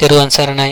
తెలుగు అన్సరణ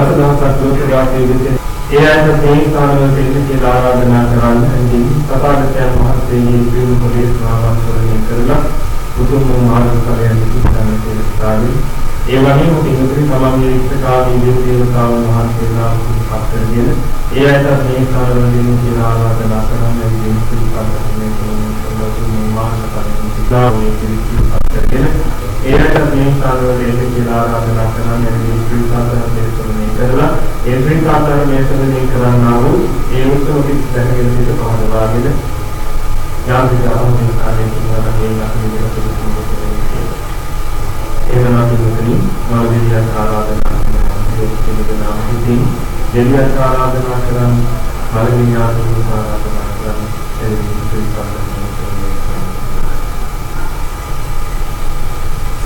දසදහසක් දෝෂවාදී වෙත ඒ අයට තේ ස්ථානවල දෙවියන්ගේ ආරාධනා කරන්න ඇදී තථාගතයන් වහන්සේගේ ජීවන උපදේශනාවන් කරගෙන කරලා උතුම් මාර්ග ඵලයන් ඉස්සරහට ස්ථාපිත ඒ වගේම පිටුපිට තමන්ගේ ඉෂ්ඨකාමී දේවතාවුන් වහන්සේලා උපත් කරගෙන ඒ අයට මේ කාරණාවෙන් කියලා ආරාධනා කරන විදිහට පිළිපදින්න ඕනේ කියලා තුන් මාස කරගෙන ඉතාලි පිළිපදින්න එයට මේ ස්ථානවල එන්න කියලා ආරාධනා කරනවා මේ ශ්‍රී සාතන දේශනාව කරලා ඒ ශ්‍රී සාතන දේශනාව කරන්නා වූ ඒ උත්සව කිසි දැනගෙන සිට පහළ වාගෙන යාන්ත්‍රික ආරම්භ කාර්යයෙන් කරන මේ ලක්ෂණ දෙකක් එවනාතුතුනි මාධ්‍යයන් ආරාධනා කරනවා. ඉතින් දෙවියන් ආරාධනා කරන් බලමින් ආරාධනා කරන එදිනෙක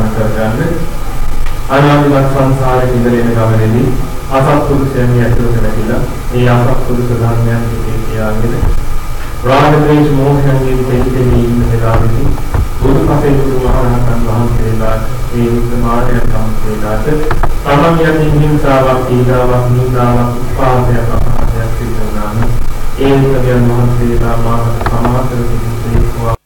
සමාධි කරගන්න. අනාගත සංසාරේ ඉඳගෙන ගමනේදී අසත්පුරුෂයන් ඇතුළත නැතිලා ඒ අසත්පුරුෂ ධර්මයන් ඉතිරි තියාගෙන රාග ද්වේෂ මෝහයන්ගෙන් දෙන්නේ ඉන්න වෙලාවෙදී බුදුපසේ බුදුමහරහතන් වහන්සේලා ඒ උත්මාර්ගයන් වහන්සේලාට තමන් යමින් හිංසාවක්, ඊගාවක්, නිදාවක්, උපාදයක් අපහාසයක් සිදු වුණාම ඒ උත්මයන් වහන්සේලා මාර්ග සමාතර කිසිසේකවා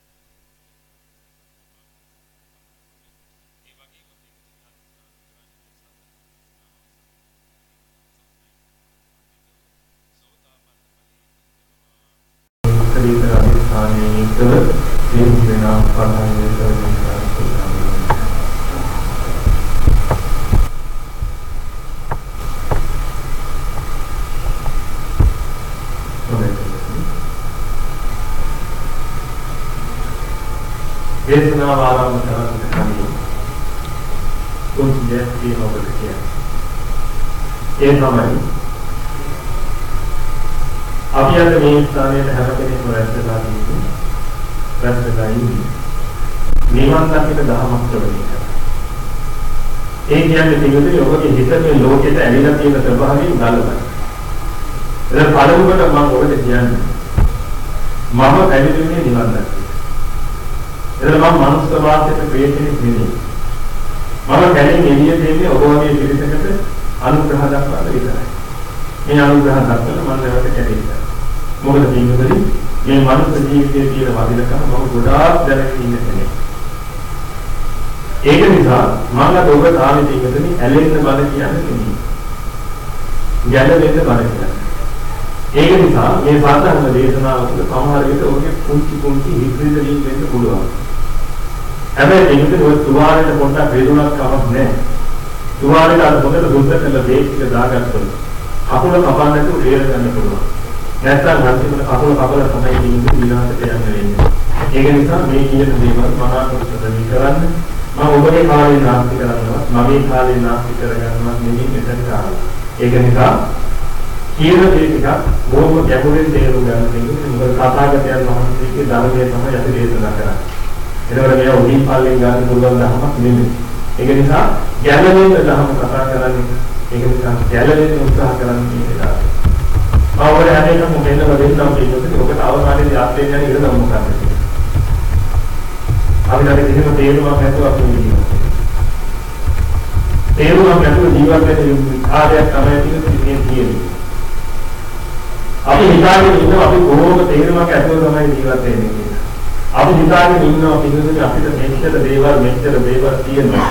අද මේ ස්ථානයේ හැම කෙනෙක්ම රැස්වලා ඉන්නේ. රැස්වලා ඉන්නේ. නිවන් දකින දහමක් ප්‍රවේශ. ඒ කියන්නේ පිළිතුරු ඔබගේ හිත මේ ලෝකෙට ඇවිල්ලා තියෙන ස්වභාවයෙන් ගලවන. එතන පළමුවට මම ඔබට කියන්නේ මම පැවිදිුනේ නිවන් දකින්න. එතන මම මනුස්ස වාසයට ප්‍රේතෙක් නෙමෙයි. මම කැලේ එළිය දෙන්නේ ඔබ වගේ පිරිසකට අනුග්‍රහ දක්වලා විතරයි. මේ අනුග්‍රහ දක්වලා මම නැවත කැලේ මොකද පින්වතුනි මේ මනුස්ස ජීවිතයේ තියෙන වදිනකම මම ගොඩාක් දැනගෙන ඉන්න කෙනෙක්. ඒක නිසා මම අද ඔබ තාමේ පින්වතුනි ඇලෙන්න බල කියන්නේ නෙමෙයි. ගැළවෙන්න බල කියන්නේ. ඒක නිසා මේ සාධාරණ දේශනාව තුළ සමහර විට ඔබගේ කුංචි කුංචි හිතවිලි වෙන්න පුළුවන්. හැබැයි පින්වතුනි ඔය තුවාලෙට පොඩ්ඩක් වේදුණක් කමක් නැහැ. තුවාලෙට අර හොඳට දුන්න කළ බේක් ටික දාගත්තොත් අකුල කපන්නට උඩේර ගන්න පුළුවන්. නැත්නම් අන්තිමට කකුල කපල තමයි ඉන්නේ විනාශයට යන්න වෙන්නේ. ඒක නිසා මේ කියන දේවල් මනාකොට ප්‍රතික්‍රියා කරන්න මම ඔබේ කාලේ නාස්ති කරනවා මගේ කාලේ නාස්ති කරගන්නවා නෙමෙයි මෙතන කාලේ. ඒක නිසා කියන දේ ටිකක් බොහොම ගැඹුරින් තේරුම් ගන්න තියෙන්නේ මොකද කථාගතයන් වහන්සේගේ ධර්මයේ තමයි අපි දේශනා කරන්නේ. ඒකවල මේ උඩින් පල්ලෙන් ගන්න පුළුවන් ධර්මයක් නෙමෙයි. ඒක නිසා ගැළවෙන්න ධර්ම කතා කරන්නේ ඒක නිසා ගැළවෙන්න උත්සාහ කරන්නේ කියන එක. අවුල හැම එකම මෙන්නම දෙන්නම් කියනකොට ඔබට අවසානයේදී ආත්මයෙන් යන ඉර නම් මොකක්ද? අපි දැන් කිසිම තේරුමක් නැතුව අපි ඉන්නවා. තේරුමක් නැතුව ජීවත් වෙන කාර්යයක් තමයි තියෙන්නේ තියෙන්නේ. අපි හිතාගෙන ඉන්නවා අපි කොහොමද තේරුමක් ඇතුව තමයි ජීවත් වෙන්නේ කියලා. අපි හිතාගෙන ඉන්නවා පිළිතුරු අපිට මෙච්චර දේවල් මෙච්චර දේවල් තියෙනවා.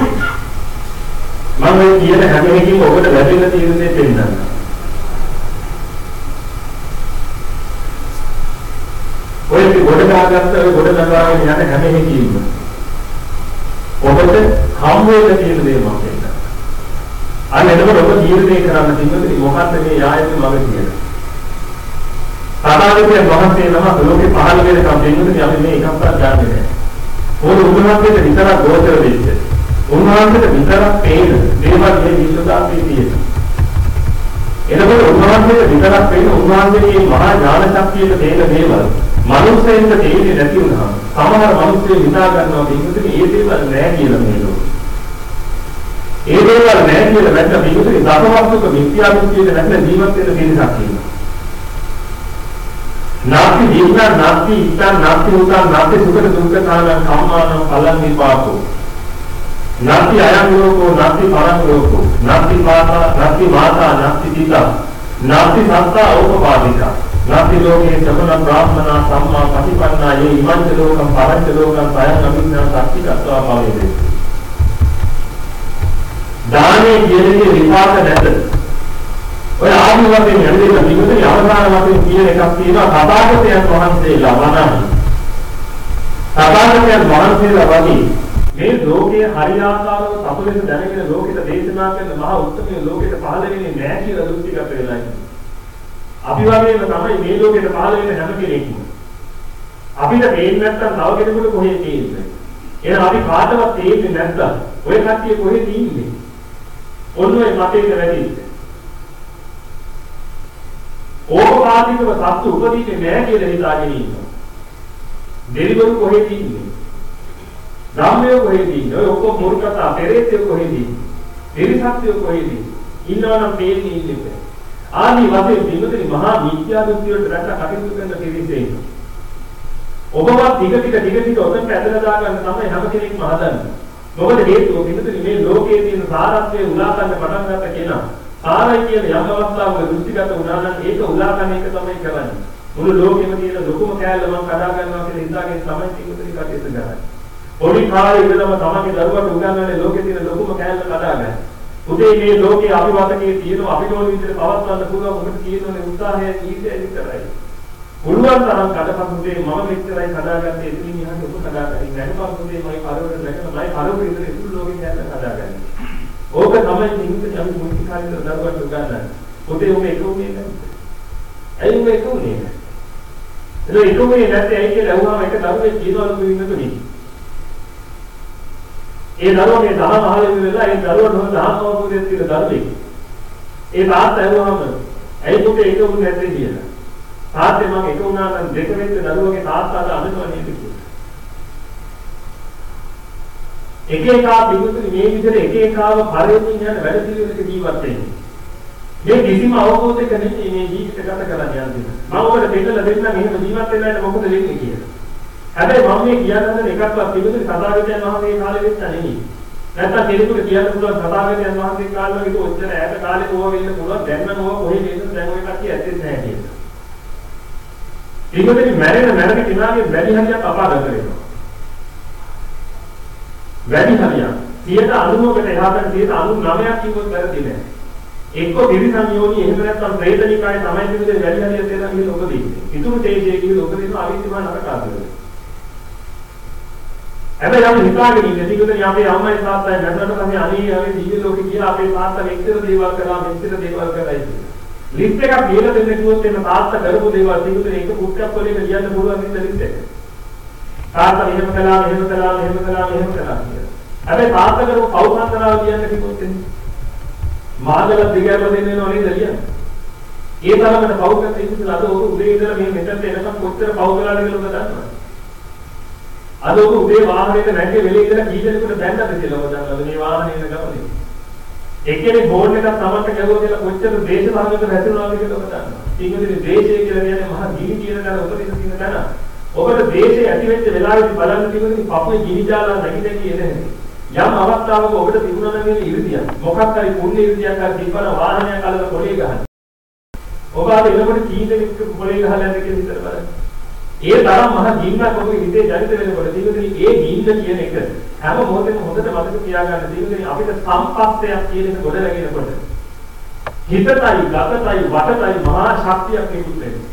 මම මේ කියන හැම එකකින්ම ඔබට ලැබෙන තියෙන දේ පෙන්නන්නම්. ඔය ගොඩ දාගත්ත ඔය ගොඩ නගාගෙන යන හැම එකකින්ම ඔබට හම් වෙන්න තියෙන දේ මම කියන්න. අන්න එතකොට ඔබ තීරණය කරන්න තියෙන්නේ මොකක්ද මේ යායක මඟ කියලා. සාමාන්‍යයෙන් වහන්සේ නම ලෝකේ පහළ වෙනකම් දෙන්නේ අපි මේ එකක්වත් ගන්නෙ නැහැ. ඕන උන්වහන්සේට විතරක් ගෝචර වෙච්ච. උන්වහන්සේට විතරක් පේන දේවල් මේ විශ්වදාපේ තියෙනවා. එතකොට උන්වහන්සේට විතරක් පේන උන්වහන්සේගේ මහා ඥාන ශක්තියට තේන දේවල් මනුස්සයෙන්ට තේරෙන්නේ නැති වුණා. සමහර මිනිස්සු හිතා ගන්නවා මේකෙදි ඒ දේවල් නෑ කියලා මේ ලෝකේ. ඒ දේවල් නෑ කියලා නැත්නම් මේකෙදි දසවස්තුක මිත්‍යාදෘෂ්ටියට නැත්නම් ජීවත් වෙන්න දෙන්නක් කියනවා. නාති ජීවන නාති ඉස්තන් නාති උතන් නාති සුඛ දුක්ඛ නාගං කම්මාන පලං විපාකෝ නාති අයං ලෝකෝ නාති පරං ලෝකෝ නාති මාතා නාති මාතා නාති පිතා නාති සත්තා ඕපපාදිකා නාති ලෝකේ සමන බ්‍රාහ්මනා සම්මා පටිපන්නා යේ ඉමංච ලෝකම් පරංච ලෝකම් පයං අභිඥා සත්‍තිකත්වා භවෙද දානේ කියන්නේ විපාක නැත. ඔය ආදි වශයෙන් යන්නේ නිකුත් අවසාන වශයෙන් කියන එකක් තියෙනවා. තථාගතයන් වහන්සේලා වනාහි තථාගතයන් වහන්සේලා වගේ මේ ලෝකයේ හරියාකාරව සතුලෙස දැනගෙන ලෝකෙට දේශනා කරන මහා උත්තරමේ ලෝකෙට පහළ වෙන්නේ නැහැ කියලා දෘෂ්ටිගත වෙලා ඉන්නේ අපි වගේම තමයි මේ ලෝකෙට පහළ වෙන හැම කෙනෙක්ම. අපිට පේන්නේ නැත්තම් තව කෙනෙකුට කොහේ තේින්නේ? එහෙනම් අපි කාටවත් තේින්නේ නැත්තම් ඔය කට්ටිය කොහෙද ඉන්නේ? ඔන්න ඔය මතේක වැඩි. ඕපාදිකව සත්තු උපදීන්නේ නැහැ කියලා හිතාගෙන ඉන්නවා. දෙවිවරු කොහෙද ඉන්නේ? ධම්මය කොහෙද ඉන්නේ? ඔය ඔක්කොම මුර්ගතා පෙරේතය කොහෙද ඉන්නේ? දෙවිසත්ය කොහෙද ඉන්නේ? ඉන්නවනම් පේන්නේ ඉන්නේ. ආනි වශයෙන් පිළිතුරු මහා විද්‍යා දෘෂ්ටි වලට රැක කටයුතු කරන කෙනෙක් ඔබවත් ටික ටික ටික ටික ඔතනට ඇදලා දාගන්න තමයි හැම කෙනෙක්ම හදන්නේ. මොකද හේතුව පිටුතුනි මේ ලෝකයේ තියෙන සාරත්වයේ උලා ගන්න පටන් ගන්න කෙනා සාරයි කියන යම් අවස්ථාවක දෘෂ්ටිගත වුණා නම් ඒක උලා ගන්න එක තමයි කරන්නේ. මුළු ලෝකෙම තියෙන ලොකුම කෑල්ල මම කඩා ගන්නවා කියලා හිතාගෙන තමයි පිටුතුනි කටයුතු කරන්නේ. පොඩි කාලේ ඉඳලම තමන්ගේ දරුවට උගන්වන්නේ ලෝකේ තියෙන ලොකුම කෑල්ල කඩා ගන්න. පුතේ මේ ලෝකේ අභිවදකයේ තියෙන අපිට ඕන විදිහට පවත්වන්න පුළුවන් මොකද තියෙන්නේ උත්සාහය ඊට විතරයි. පුළුවන් තරම් කඩපහුදේ මම මෙච්චරයි කඩාගත්තේ එතනින් එහාට ඔබ කඩාගන්නේ නැහැ පහුදේ මම කරවල නැගෙන මම කරවල ඉඳලා ඉතුරු ලෝකේ කැලේ කඩාගන්නේ. ඕක තමයි නිකුත් අපි මුලික කාලේ දරුවන්ට උගන්වන්නේ. පොතේ උඹ එක උනේ නැහැ. ඇයි උඹ එක උනේ නැහැ? ඒක එක උනේ නැත්නම් ඇයි කියලා අහුවාම එක දරුවෙක් කියනවලු වින්නතුනි. ඒ දරුවගේ දහම අහලා ඉඳලා ඒ දරුවට හොඳ දහම අවබෝධයක් තියෙන දරුවෙක්. ඒ තාත්තා ඇහුවාම ඇයි පුතේ එක උනේ නැත්තේ කියලා. තාත්තේ මම එක වුණා නම් දෙක වෙච්ච දරුවගේ තාත්තාට අඬනවා නේද කියලා. එක එකා පිටුතුනි මේ විදිහට එක එකාව පරිවෙන් යන වැඩ පිළිවෙලක ජීවත් වෙන්නේ. මේ කිසිම අවබෝධයක නෙමෙයි මේ ජීවිත ගත කරන්න යන්නේ. මම ඔබට දෙන්නලා දෙන්නම් එහෙම ජීවත් වෙන්න මොකද වෙන්නේ කියලා. හැබැයි මම මේ කියන්න හදන එකක්වත් පිටුතුනි සදාවිතයන් වහන්සේ කාලේ වෙච්ච නෙමෙයි. නැත්තම් කෙනෙකුට කියන්න පුළුවන් සදාවිතයන් වහන්සේ කාලේ වගේ ඔච්චර ඈත කාලේ ඕවා වෙන්න පුළුවන් දැන් නම් ඕවා කොහෙද නේද දැන් ඔය කට්ටිය ඇත්තේ නැහැ කියලා. ඒකෙදි මැරෙන මැරෙන කෙනාගේ වැඩි හරියක් අපාගත වෙනවා. වැඩි හරියක් 90කට එහාට 99ක් කිව්වොත් වැරදි නෑ. එක්ක තිරිසන් යෝනි එහෙම නැත්නම් ප්‍රේතනිකායේ තමයි තිබෙන්නේ වැඩි හරියක් දෙනවා කියලා ඔබ දෙන්නේ. ඉතුරු තේජයේ කියලා ඔබ දෙනවා අවිද්‍යාව නරකාදේ. හැබැයි අපි හිතාගෙන ඉන්නේ ටිකකින් අපේ අම්මයි තාත්තයි නැතනට තමයි අනේ අනේ දිව්‍ය ලෝකේ කියලා අපේ තාත්තා මෙච්චර දේවල් කරා මෙච්චර දේවල් කරා කියලා. ලිස්ට් එකක් ලියලා දෙන්න කිව්වොත් එන්න තාත්තා කරපු දේවල් ටිකකින් එක පුට්ටක් වලින් ලියන්න පුළුවන් නේද ලිස්ට් එක. තාත්තා මෙහෙම කළා මෙහෙම කළා මෙහෙම කළා මෙහෙම කළා කියලා. හැබැයි තාත්තා කරපු පෞසන්තරාව ලියන්න කිව්වොත් එන්නේ. මාදල දිගෑම දෙන්නේ නෝ නේද ලියන්නේ. ඒ තරමට පව් කරලා ඉඳලා අද ඔබ උදේ ඉඳලා මේ මෙතනට එනකම් කොච්චර පව් කළාද කියලා ඔබ දන්නවද? අද ඔබ උදේ වාහනේට නැග්ගේ වෙලේ ඉඳලා කී දෙනෙකුට බැන්නද කියලා ඔබ දන්නවද මේ වාහනේ යන ගමනේ? එක්කෙනෙක් බෝඩ් එකක් තමන්ට ගැහුවා කියලා කොච්චර දේශභාගයකට වැටුණාද කියලා ඔබ දන්නවා. ඊගොල්ලේ දේශය කියලා කියන්නේ මහා ගිනි කියන තැන උපදින තියෙන තැන. ඔබට දේශය ඇති වෙච්ච වෙලාවෙදි බලන්න තියෙන්නේ පපුවේ ගිනි ජාලා නැగి නැగి එන හැටි. යම් අවස්ථාවක ඔබට තිබුණා නම් මේ ඉරිදියක්. මොකක් හරි පුණ්‍ය ඉරිදියක් හරි තිබ්බන වාහනයක් අල්ලලා පොලේ ගහන. ඔබ අද එනකොට කී දෙනෙක් පොලේ ගහලා යන්නේ කියලා හිතලා බලන්න. ඒ තරම් මහ ගින්නක් ඔබේ හිතේ ජනිත වෙනකොට තියෙන්නේ ඒ ගින්න කියන එක හැම මොහොතේම හොඳට මතක තියාගන්න තියෙන්නේ අපිට සම්පස්සයක් කියන එක ගොඩ නැගෙනකොට හිතටයි ගතටයි වටටයි මහා ශක්තියක් නිකුත් වෙනවා.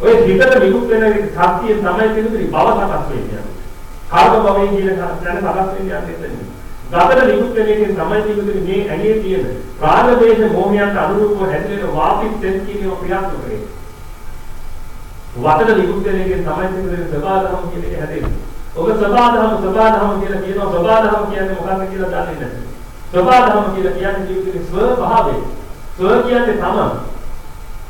ඔය හිතට නිකුත් වෙන ශක්තියෙන් තමයි කියන්නේ බව සකස් වෙන්නේ. කාර්ක භවයේ කියන දැන සකස් වෙන්නේ යන්නේ ගතට නිකුත් වෙන එකෙන් තමයි කියන්නේ මේ ඇඟේ තියෙන රාගදේශ මොහයන්ට අනුරූපව හැදෙන වාපිත් තෙන් කියන ක්‍රියාත්මක වෙන්නේ. වතට නිකුත් වෙන එකෙන් තමයි කියන්නේ සබාධම කියන එක හැදෙන්නේ. ඔබ සබාධම සබාධම කියලා කියනවා සබාධම කියන්නේ මොකක්ද කියලා දන්නේ නැහැ. සබාධම කියලා කියන්නේ ජීවිතේ ස්ව භාවය. ස්ව කියන්නේ තමන්.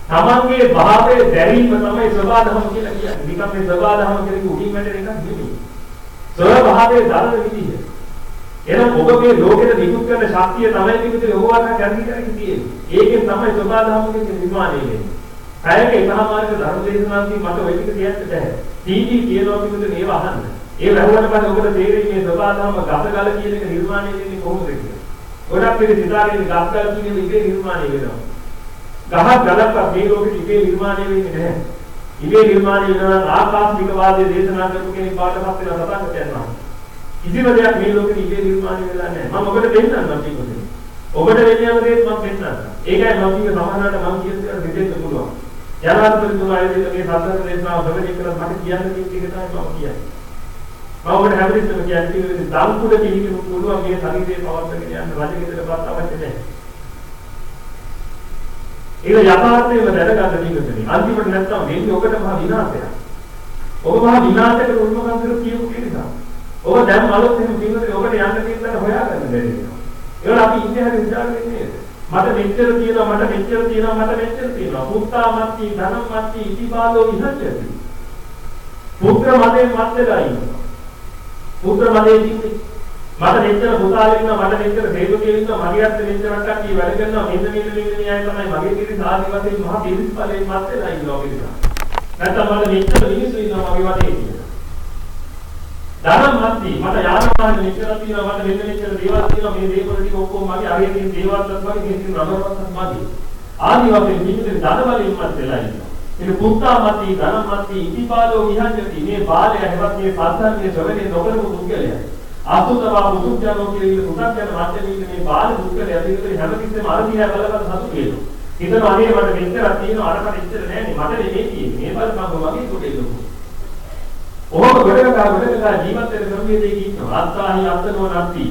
තමන්ගේ භාවයේ දැරීම තමයි සබාධම කියලා කියන්නේ. නිකම් මේ සබාධම කියන්නේ උඩින් වැටෙන එකක් නෙමෙයි. ස්ව භාවයේ දරන විදිහ. එහෙනම් ඔබගේ ලෝකෙට නිකුත් කරන ශක්තිය තමයි නිකුත් ඔබවට කැරකි කැරකි තියෙන්නේ. ඒකෙන් තමයි සබාධම කියන්නේ නිර්මාණය වෙන්නේ. පැයක එකමාරක ධර්ම දේශනාවකින් මට ඔය ටික කියන්න බෑ. ටීවී කියනවා කිව්වද මේව අහන්න. ඒ වැහුවට පස්සේ ඔබට තේරෙන්නේ මේ සබාධම ගතගල කියන එක නිර්මාණය වෙන්නේ කොහොමද කියලා. ගොඩක් පිළි සිතාගෙන ගස්ගල කියන එක ඉබේ නිර්මාණය වෙනවා. ගහක් ගලක් මේ ලෝකෙට ඉබේ නිර්මාණය වෙන්නේ නැහැ. ඉබේ නිර්මාණය වෙනවා ආකාශික වාදයේ දේශනා කරපු කෙනෙක් පාඩපත් වෙන සතන්ට යනවා. කිසිම දෙයක් මේ ලෝකෙට ඉබේ නිර්මාණය වෙලා නැහැ. මම ඔබට දෙන්නම් මම ඔබට වෙන්නේ යන දේ මම පෙන්නන්න. ඒකයි මම කිව්වේ සමහරවිට මම කියන දේ දෙන්න පුළුවන්. ජනාධිපතිතුමා ආයතනයේ මේ සාධන දේශනාව ප්‍රවේශ කරලා මට කියන්න තියෙන එක තමයි මම කියන්නේ. මම ඔබට හැමදෙස්සම කියන්නේ දල්කුඩ කිහිපෙම පුළුවන් මේ ශරීරයේ පවත්වාගෙන යන්න රජගෙදරපත් අවශ්‍ය නැහැ. ඒක යථාර්ථයම දැනගන්න දීගතනේ. අන්තිමට නැත්තම් වෙන්නේ ඔබට මහා විනාශයක්. ඔබ මහා විනාශයකට උරුම කරන කියපු කෙනා. ඔබ දැන් මලොත් එහෙම කිව්වොත් ඔබට යන්න තියෙන තැන හොයාගන්න බැරි වෙනවා. ඒවල අපි ඉන්නේ හැරි විචාරන්නේ නේද? මට මෙච්චර තියෙනවා මට මෙච්චර තියෙනවා මට මෙච්චර තියෙනවා. පුත්තා මත්ති ධනම් මත්ති ඉතිබාලෝ විහච්ඡති. පුත්‍ර මතේ මත් වෙලා ඉන්නවා. පුත්‍ර මතේ ඉන්නේ මට මෙච්චර පුතාලේ ඉන්නවා මට මෙච්චර සේවකයෝ ඉන්නවා මගේ අත්ත මෙච්චරක් කට්ටිය වැඩ කරනවා මෙන්න මෙන්න මෙන්න න්යාය තමයි මගේ පිරිස ආදි වශයෙන් මහා පිරිස් ඵලයෙන් මත් වෙලා ඉන්නවා පිරිස. නැත්නම් මට මෙච්චර මිනිස්සු ඉන්නවා මගේ වටේ කියලා. ධනම් මැද්දි මට යාන වාහන මෙච්චර තියෙනවා මට මෙන්න මෙච්චර දේවල් තියෙනවා මේ දේවල් ටික ඔක්කොම මගේ අරගෙන තියෙන දේවල්වත් වගේ මේ තියෙන රබරවත් මගේ. ආදි වශයෙන් ජීවිතේ ධන බලයෙන් මත් වෙලා ඉන්නවා. ඒක පුත්තා මැද්දි ධනම් මැද්දි ඉතිපාලෝ විහංජති මේ බාලය හැවත් මේ සත්‍යන්නේ ශ්‍රවණේ නොකරපු පුද්ගලයා. අසුතවා බුදුජානෝ කියන පුතග්ජන මාත්‍යමින් මේ බාල පුද්ගලයා දිවිතේ හැමතිස්සෙම අරදියා බලකට සතුට වෙනවා. හිතන අනේ මට මෙච්චරක් තියෙනවා අරකට ඉච්චර නෑනේ මට නෙමෙයි තියෙන්නේ. මේ බල මම මගේ කොටේ ලොකු. ඔහොම ගොඩනගා ගොඩනගා ජීවත් වෙන ක්‍රමයේදී ඉන්නවා. අත්තාහි අත්තනෝ නැති.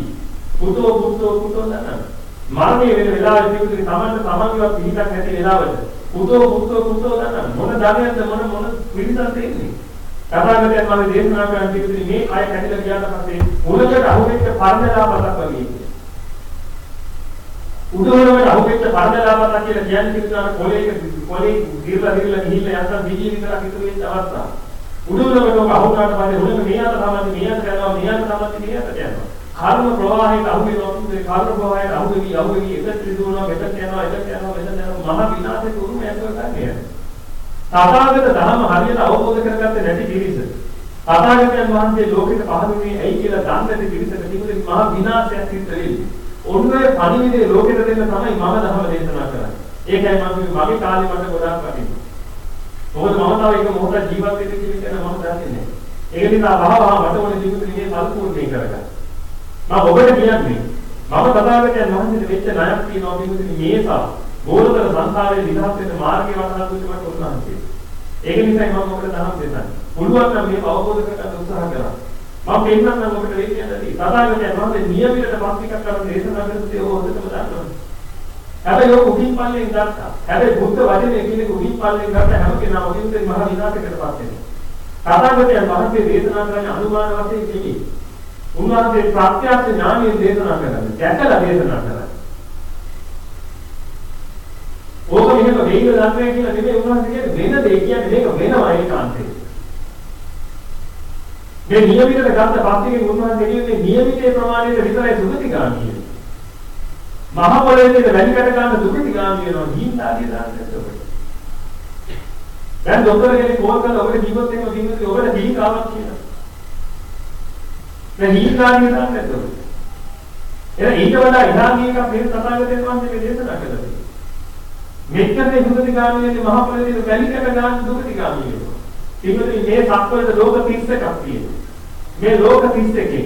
පුතෝ පුතෝ පුතෝ නන. මරණය වෙන වෙලාවෙදී පිටුනේ තමන්ට තමන්ගේවත් පිහිටක් නැති වෙලාවට පුතෝ පුතෝ පුතෝ නන. මොන ධර්මයක්ද මොන මොන පිළිසක් දෙන්නේ. තථාගතයන් වහන්සේ දේශනා කරන පිටුනේ මේ කය කැඩිලා ගියාට පස්සේ මුලකට අහුවෙච්ච පරණලාපතක් වගේ. උඩවලට අහුවෙච්ච පරණලාපතක් කියලා කියන්නේ පිටුනාට කොලේක කොලේ දිර්ලා දිර්ලා ගිහිල්ලා යන්න බිජී විතරක් ඉතුරු වෙච්ච අවස්ථාව. උඩුලකට ඔබ අහුනාට පස්සේ උඩුම මේ අත තමයි මේ අත යනවා මේ අත තමයි මේ අත යනවා. කර්ම ප්‍රවාහයට අහු වෙනවා කියන්නේ කර්ම ප්‍රවාහයට අහු වෙවි අහු වෙවි එකට රිදුවනවා මෙතන යනවා එතන යනවා මෙතන යනවා මහ විනාශයට උරුම යනවා ගන්නේ. තථාගත ධර්ම හරියට අවබෝධ කරගත්තේ නැති පිරිස. තථාගතයන් වහන්සේ ලෝකෙට පහළුනේ ඇයි කියලා දන්නේ නැති පිරිසට තිබුණේ මහ විනාශයක් සිද්ධ වෙන්නේ. ඔන්නේ පණිවිඩේ ලෝකෙට දෙන්න තමයි මම ධර්ම දේශනා කරන්නේ. ඒකයි මම මගේ කාලේ මට ගොඩාක් වටිනවා. මොකද මම තව එක මොහොතක් ජීවත් වෙන්න කියන එක මම දන්නේ නැහැ. ඒක නිසා වහවහ මට ඕනේ ජීවිතේ මේ සම්පූර්ණේ කරගන්න. මම ඔබට කියන්නේ මම තථාගතයන් වහන්සේට වෙච්ච ණයක් තියෙනවා කියන්නේ මේසා ගෝලතර සංසාරයේ නිදහස් වෙන මාර්ගය වටහා දුන්න මට උන්වහන්සේ. ඒක නිසායි මම ඔබට දහම් දෙන්නේ. පුළුවන් නම් මේක අවබෝධ කරගන්න උත්සාහ කරා. මම පෙන්නන්නම් ඔබට වෙයි කියන්නේ තථාගතයන් වහන්සේ නියමිතට පස්තිකක් කරන දේශනා කරපු දේ ඔබ හොඳටම දන්නවා. හැබැයි ඔක උඩින් පල්ලෙන් ගත්තා. හැබැයි බුද්ධ වචනේ කියන උඩින් පල්ලෙන් ගත්ත හැම කෙනාම උදින්සේ මහ විනාශයකටපත් වෙනවා. තථාගතයන් වහන්සේ දේශනා කරන්නේ අනුමාන වශයෙන් නෙවෙයි. උන්වහන්සේ ප්‍රත්‍යක්ෂ ඥානයෙන් දේශනා කරන්නේ. දැකලා දේශනා කරන්නේ. ඕක මෙහෙම වෙයිද දන්නේ කියලා නෙමෙයි උන්වහන්සේ කියන්නේ වෙන දෙයක් කියන්නේ මේක වෙනවා ඒකාන්තේ. මේ නියමිතට ගත්ත පස්තිකෙන් උන්වහන්සේ කියන්නේ නියමිතේ ප්‍රමාණයට විතරයි සුගතිගාමී වෙන්නේ. මහ පොළොවේ තියෙන වැලි කඩ ගන්න සුගතිගාමී වෙනවා හිඳාදී දාන්නත් ඔබට. දැන් ડોක්ටර් කෙනෙක් කෝල් කරලා ඔබට ජීවත් වෙන්න කිව්වොත් ඔබට දීන් කාවක් කියනවා. දැන් හිඳාදී දාන්නත් ඔබට. එහෙනම් ඊට වඩා ඉහාගිය එකක් මේ තථාගතයන් වහන්සේ මේ දේශනා කළා. මෙච්චරේ සුගතිගාමී වෙන්නේ මහ පොළොවේ තියෙන වැලි කඩ ගන්න සුගතිගාමී වෙනවා. පිටුදී මේ සක්වලට ලෝක 31ක් තියෙනවා. මේ ලෝක 31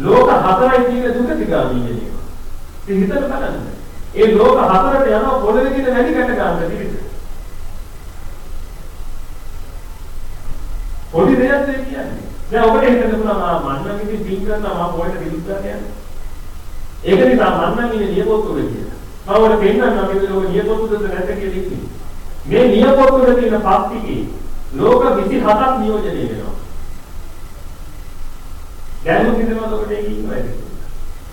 ලෝක හතරයි තියෙන සුගතිගාමී වෙන්නේ. ඉතින් හිතන්න බලන්න. ඒ ලෝක හතරට යනවා පොළවේ තියෙන වැඩි ගැට ගන්න පිළිස. පොඩි දෙයක් නේ කියන්නේ. දැන් ඔබට හිතන්න පුළුවන් ආ මන්නම් ඉතින් පින් කරනවා මම පොළට විරුද්ධ යන්නේ. ඒක නිසා මන්නම් ඉන්නේ නියපොත්තු වෙ කියලා. මම ඔබට පෙන්නන්නම් මේ ලෝක නියපොත්තුද නැත කියලා ඉන්නේ. මේ නියපොත්තුවල තියෙන පාස්තිකේ ලෝක 27ක් නියෝජනය වෙනවා. දැනුම් හිතනවාද ඔබට ඒක ඉන්නවද?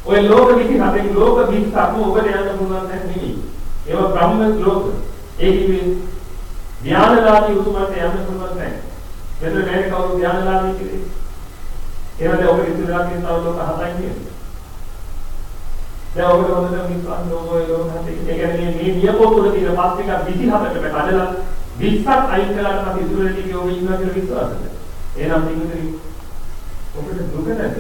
ඔය ලෝක 27න් ලෝක 20ක්ම ඔබට යන්න පුළුවන් නැහැ නෙමෙයි. ඒවා බ්‍රහ්ම ලෝක. ඒ කියන්නේ ධානලාභී උතුමන්ට යන්න පුළුවන් නැහැ. මෙතන මේ කවුරු ධානලාභී කියන්නේ? ඒවද ඔබ ඉතිරිලා තියෙන තව ලෝක හතයි කියන්නේ. දැන් ඔබට හොඳට විශ්වාස ලෝකයේ ලෝක හතේ. ඒ කියන්නේ මේ නියපොතුල තියෙන පස් එකක් 27කට කඩලා 20ක් අයින් කළාට පස්සේ ඉතුරු වෙන ටික ඔබ ඉන්නවා කියලා විශ්වාසද? එහෙනම් පිටුදී ඔබට දුක නැද්ද?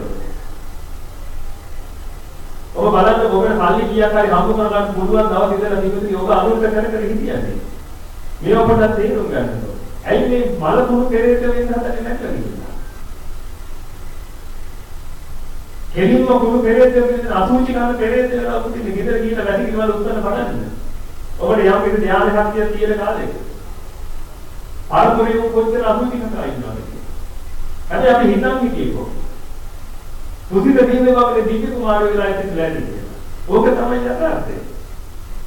ඔබ බලන්න ඔබට සල්ලි කීයක් හරි හම්බ කරගන්න පුළුවන් දවස් ඉඳලා තිබුණේ ඔබ අනුන්ට කර කර හිටියන්නේ. මේ ඔබට තේරුම් ගන්න ඕනේ. ඇයි මේ මල කුණු පෙරේත වෙන්න හදන්නේ නැත්නම් කියලා. කෙලින්ම කුණු පෙරේත වෙන්න අසුචි ගන්න පෙරේත වෙලා ඔබ ඉතින් ගෙදර ගිහින් වැඩි කිව්වල උත්තර බලන්න. ඔබට යම් පිට ධ්‍යාන ශක්තිය තියෙන කාලෙක. ආරම්භයේ කොච්චර අසුචි කතා ඉන්නවද කියලා. හැබැයි අපි හිතන්නේ කීකෝ. පුදුම දෙන්නේ වගේ දීප කුමාරයෝ වෙලා ඉතින් ලෑලි කියලා. ඕක තමයි යථාර්ථය.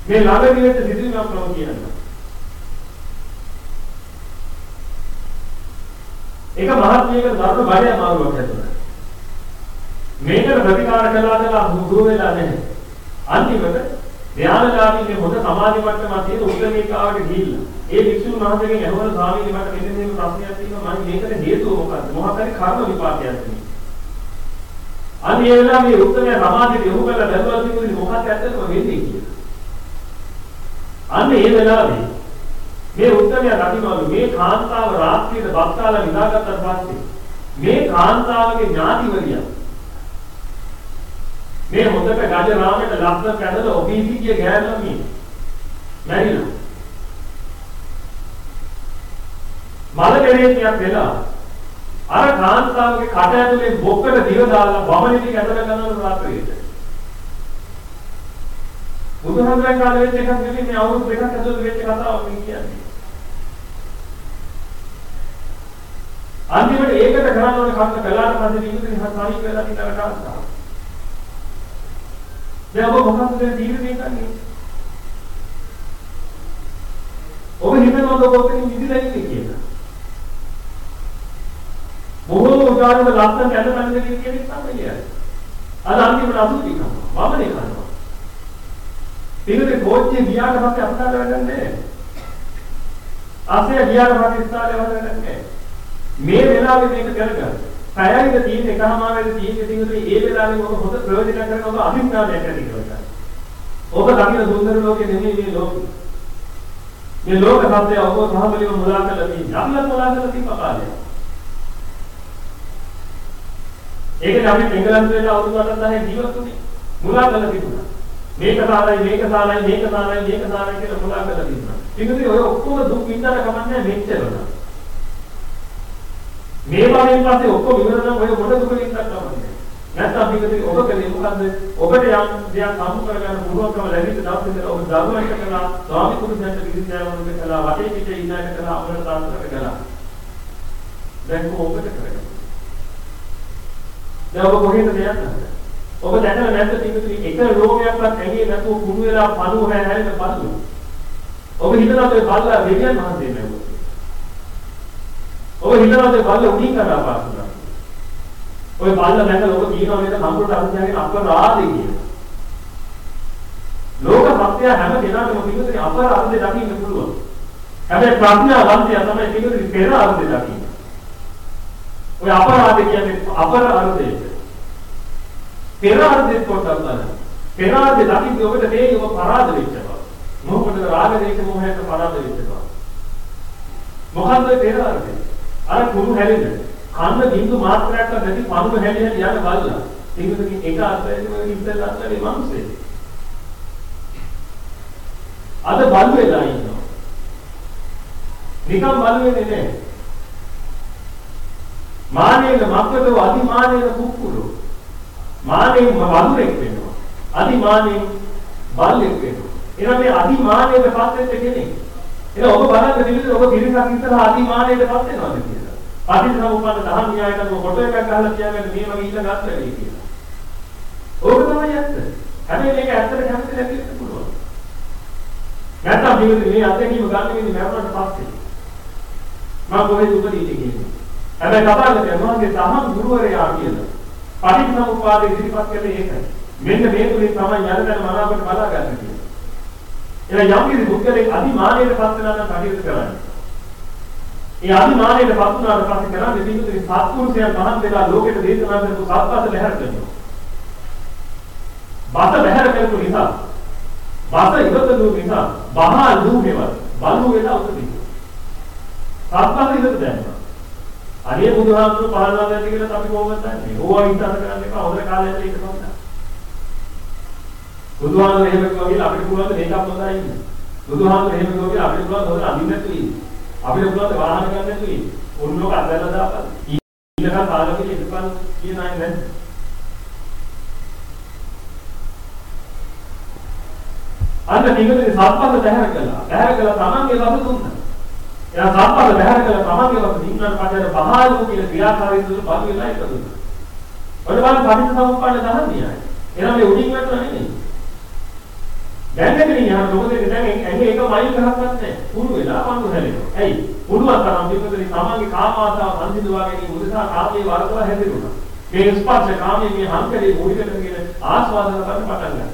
මේ ළඟදී වෙච්ච සිදුවීමක් මම කියන්නම්. එක මහත්මියක ධර්ම බය අමාරුවක් ඇතුණා. මේකට ප්‍රතිකාර කළා කියලා දුර වෙලා නැහැ. අන්තිමට ධානලාභීගේ හොඳ සමාධි මට්ටමක් තියෙන උත්තරීකාවට ගිහිල්ලා ඒ භික්ෂුන් වහන්සේගෙන් අහවල ස්වාමීනි මට මෙන්න මේ ප්‍රශ්නයක් තියෙනවා මම මේකට හේතුව මොකක්ද? මොකක් හරි කර්ම විපාකයක් තියෙනවා. අන්න ඒ වෙලාවේ මේ උත්තරය සමාධියට යොමු කරලා බැලුවා කිව්වොත් මොකක්ද ඇත්තටම වෙන්නේ කියලා. අන්න ඒ වෙලාවේ මේ උත්තරය දකින්නවලු මේ කාන්තාව රාත්‍රියේ බක්කාලා නිදාගත්තට පස්සේ මේ කාන්තාවගේ ඥාතිවරිය මේ හොඳට ගජ රාමයට ලස්සන කැඳලා ඔබීසිගේ ගෑනම මේ මැරිලා මල දෙරේතියක් වෙලා අර කාන්තාවගේ කට ඇතුලේ බොක්කට දිව දාලා වමනෙදි ඇදලා ගන්නවලු රාත්‍රියේට බුදුහාමුදුරන් කාලේ වෙච්ච එකක් නෙමෙයි මේ අවුරුදු දෙකක් ඇතුළත වෙච්ච කතාවක් මේ කියන්නේ. අන්තිමට ඒකට කරන්න ඕනේ කන්න කළාට පස්සේ ඉන්නේ හත් සාහිත්‍ය වෙලා ඉඳලා කාන්තාව. දැන් ඔබ මොකක්ද දැන් තීරණය කරන්නේ? ඔබ හිතනවද ඔබ ඔතනින් නිදිලා ඉන්නේ කියලා? බොහෝ උදාහරණ ලස්සන කැඳ පැනගෙන කියන එක තමයි. අද අන්තිමට අසුචි කරනවා. වමනේ කරනවා. පිළිදේ කෝච්චිය ගියාට පස්සේ අස්ථාල වැඩක් නැහැ. ආසය ගියාට පස්සේ ස්ථාලේ වැඩක් නැහැ. මේ වෙලාවේ මේක කරගන්න. පැයයිද තියෙන එකමාරේද තියෙන තියෙන්නේ ඒ වෙලාවේ ඔබ හොඳ ප්‍රයෝජන කරගෙන ඔබ අභිඥානයක් ඇති කරගන්න. ඔබ දකින්න සුන්දර ලෝකේ නෙමෙයි මේ ලෝකේ. මේ ලෝක සත්‍යය ඔබ සහමලිව මුලා කරලා තියෙන්නේ. අපිත් මුලා කරලා තියෙන කාලය. ඒකනේ අපි එංගලන්තේ අවුරුදු 8 10 ජීවත් වුණේ. මුලා කරලා තිබුණා. මේක සාරයි මේක සාරයි මේක සාරයි මේක සාරයි කියලා මුලා කරලා තිබුණා. ඒකදී ඔය ඔක්කොම දුක් විඳලා කමන්නේ මෙච්චරම. මේ වගේන් පස්සේ ඔක්කොම ඉවර නම් ඔය මොන දුක විඳක් කමන්නේ. නැත්නම් මේකදී ඔබ කලේ මොකද්ද? ඔබට යම් දෙයක් හමු කරගන්න පුළුවන්කම ලැබෙච්ච දවස් ඉඳලා ඔබ දරුවන්ට කළා, ස්වාමි පුරුෂයන්ට විදිහට කළා, වටේ පිටේ ඉන්නකට කළා, අපර තාත්තට කළා. දැන් කොහොමද කරන්නේ? දැන් ඔබ කොහෙන්ද යන්නේ? ඔබ දැකලා නැද්ද පිටුතුනි එක රෝගයක්වත් ඇඟේ නැතුව කුණු වෙලා පණුව හැරෙන්න බලමු. ඔබ හිතනවාද ඔය බල්ලා දෙවියන් වහන්සේ නෙවෙයි. ඔබ හිතනවාද ඔය බල්ලා උඩින් කරා පාසුනා. ඔය බල්ලා දැකලා ඔබ කියනවා නේද කම්පියුටර් අධ්‍යයනයේ අපරාධය කියලා. ලෝක සත්‍ය හැම කෙනාටම පිටුතුනි අපරාධය දකින්න පුළුවන්. හැබැයි ප්‍රඥාවන්තය තමයි පිටුතුනි පෙර අර්ථය දකින්නේ. ඔය අපරාධය කියන්නේ අපරාධය. පෙරාර්ධෙත් පොඩ්ඩක් බලන්න. පෙරාර්ධෙ දකින්න ඔබට මේ ඔබ පරාද වෙච්ච බව. මොකද රාග දේශ මොහයට පරාද වෙච්ච බව. මොකද්ද පෙරාර්ධෙ? අර කුණු හැලෙන්න. කන්න බින්දු මාත්‍රයක් නැති පණුව හැලි හැලි යන බලලා. ඒකකින් එක අත්දැකීම ඔය ඉස්සෙල්ලා අත්දැකීම මිනිස්සේ. අද බල් වෙලා ඉන්නවා. නිකම් බල් වෙන්නේ නැහැ. මානේන මක්කදෝ අතිමානේන කුක්කුලෝ මානෙන් වඳුරෙක් වෙනවා. අදිමානෙන් බල්ලෙක් වෙනවා. එහෙනම් මේ අදිමානයට පත් වෙච්ච කෙනෙක්. එහෙනම් ඔබ බලන්න දෙවිද ඔබ පිරිසක් ඉස්සරහා අදිමානයට පත් වෙනවද කියලා. පටිච්චසමුප්පාද දහම් න්‍යායකට ඔබ ෆොටෝ එකක් ගහලා තියාගන්න මේ වගේ ඉන්න ගන්න බැරි කියලා. ඕක තමයි ඇත්ත. හැබැයි මේක ඇත්තට කැමති නැති වෙන්න පුළුවන්. නැත්නම් ජීවිතේ මේ අත්දැකීම ගන්න වෙන්නේ මරණයට පස්සේ. මම කොහෙද උපදීන්නේ කියන්නේ. හැබැයි කතා කරන්නේ මොනවද දහම් ගුරුවරයා කියලා. පටිච්චසමුප්පාද ඉදිරිපත් කළේ ඒකයි. මෙන්න මේ තුලින් තමයි යනතන මනාවට බලා ගන්න කියන්නේ. එහෙනම් යම් කිසි පුද්ගලෙක් අදිමානයට පත් වෙනා නම් කටයුතු කරන්නේ. ඒ අදිමානයට පත් වුණාට පස්සේ කරන්නේ පිටුතුනි සත්පුරුෂයන් මහත් වෙලා ලෝකෙට දේශනා කරපු සත්පත් බැහැර කරනවා. බත බැහැර කරපු නිසා බත ඉවතලු නිසා බහා ලූමේවත් බලු වෙලා උතුදී. සත්පත් ඉවත දැම්මා. අනේ බුදුහාමුදුරු පහළනවා නැති කියලා අපි කොහොමද දන්නේ? ඕවා විශ්වාස කරන්න එපා. හොඳ කාලයක් ඒක තමයි. බුදුහාමුදුරු එහෙම කිව්වා කියලා අපිට පුළුවන් මේකක් හොඳයි ඉන්න. බුදුහාමුදුරු එහෙම කිව්වා කියලා අපිට පුළුවන් හොඳ අඳින්න නැතුව ඉන්න. අපිට පුළුවන් වාහන ගන්න නැතුව ඉන්න. උන්ලෝක අදලා දාපන්. ඉන්නකම් පාලකෙ ඉදපන් කියන අය නැද්ද? අන්න නිගමනේ සත්පන්න දැහැර කළා. දැහැර කළා තමන්ගේ වද දුන්නා. එයා සම්පන්න බහැර කළ තමන්ගේ වස්තු දින්නාට පස්සේ බහාලු කියන ක්‍රියාකාරීත්වය තුළ පසු වෙලා ඉපදුණා. ඔය බලන්න පටිච්චසමුප්පාද ධර්මයයි. එහෙනම් මේ උඩින් වැටුණා නෙමෙයි. දැන් නැතිනේ යහන මොකද දැන් ඇඟේ එක මයිල් ගහක්වත් නැහැ. කුණු වෙලා පන්නු හැලෙනවා. ඇයි? කුණුවක් තරම් පිටුදේ තමන්ගේ කාම ආසාව සංසිඳවා ගැනීම උදෙසා කාමයේ වරදවා හැදෙනවා. මේ ස්පර්ශ කාමයේ මේ හංකලේ මූලිකට කියන ආස්වාදන කරන්න පටන් ගන්නවා.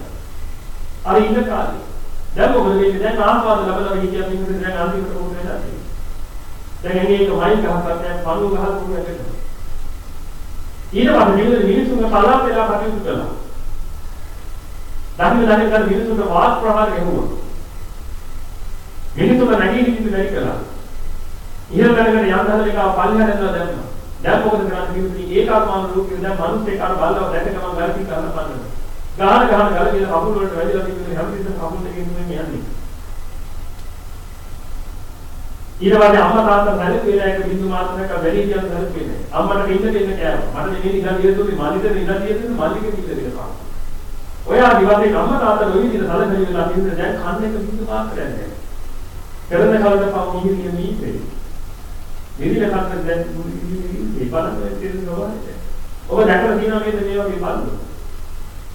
අර ඉන්න කාලේ. දැන් මොකද වෙන්නේ? දැන් ආස්වාද ලැබලා හිටියත් ඉන්නේ දැන් අන්තිමට මොකද වෙන්නේ? දැන් එන්නේ එක වයින් ගහක් ගන්න පණු ගහක් උඩ ඇදෙනවා. ඊට පස්සේ මිනිස්සු මිනිස්සුන්ගේ පලාප වෙලා කටයුතු කළා. දකින්න දකින්න කර මිනිස්සුන්ට වාක් ප්‍රහාර ගැහුවා. මිනිතුම නැගී ඉන්න බැරි කළා. ඉහළ දැනගෙන යම් දහලක පල්ලෙහාට යනවා දැම්මා. දැන් මොකද කරන්නේ කිව්වොත් ඒකාත්මාන රූපේ දැන් මිනිස්සේ කාර බලව දැක ගමන් වැරදි කරන්න පන්නන. ගහන ගහන ගල කියලා කකුල් වලට වැදිලා තිබුණේ හැමතිස්සෙම කකුල් දෙකෙන් නෙමෙයි යන්නේ. ඊට පස්සේ අම්මා තාත්තා සැලකුවේ එක බින්දු මාත්‍රයක් වැඩි කියන සැලකුවේ. අම්මට ඉන්න දෙන්න කෑවා. මට නෙමෙයි ඉඳන් දිය දුන්නේ මල්ලිට ඉඳන් දිය දුන්නේ මල්ලිගේ ඉන්න දෙන්න පාන. ඔය ආදිවාසී අම්මා තාත්තා නොවි විදිහට සැලකෙලි වෙලා තිබුණේ දැන් කන්න එක බින්දු මාත්‍රයක් නැහැ. කරන කවද පව මිහිරිය මීපේ. මිහිරිය කන්න දැන් මේ බලන්න තේරෙන්නේ ඔබ දැකලා තියෙනවා නේද මේ වගේ බලන්න.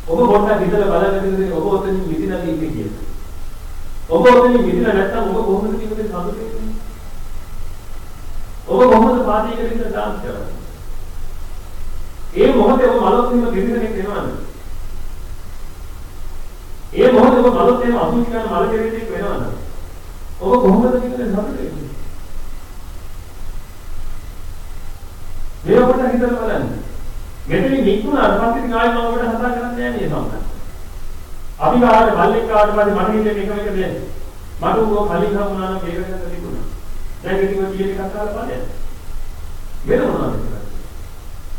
ඔබ පොඩ්ඩක් හිතලා බලන්න ඉතින් ඔබ ඔතනින් මිදිලා ඉන්නේ කියලා. ඔබ ඔතනින් මිදිලා නැත්තම් ඔබ කොහොමද කියන්නේ සතුට වෙන්නේ? ඔබ කොහොමද පාටියකට ඉඳලා ඩාන්ස් කරන්නේ? ඒ මොහොතේ ඔබ මලොත් හිම දෙවිදෙනෙක් වෙනවද? ඒ මොහොතේ ඔබ මලොත් හිම අසුචි කරන මල කෙරෙන්නේ වෙනවද? ඔබ කොහොමද කියන්නේ සතුට වෙන්නේ? මේක පොඩ්ඩක් හිතලා බලන්න. මෙතනින් නික්මුණාට පස්සේ ඉතින් ආයෙත් මම ඔබට කතා කරන්න යන්නේ සම්මත. අපි කාට බල්ලෙක් කාට පස්සේ මට හිතෙන්නේ එකම එක දෙයක්. මට උගෝ කලින් හමුනා නම් මේක ගැන තිබුණා. දැන් ඉතින් ඔය කියන එකක් අහලා බලන්න. වෙන මොනවද කියන්නේ?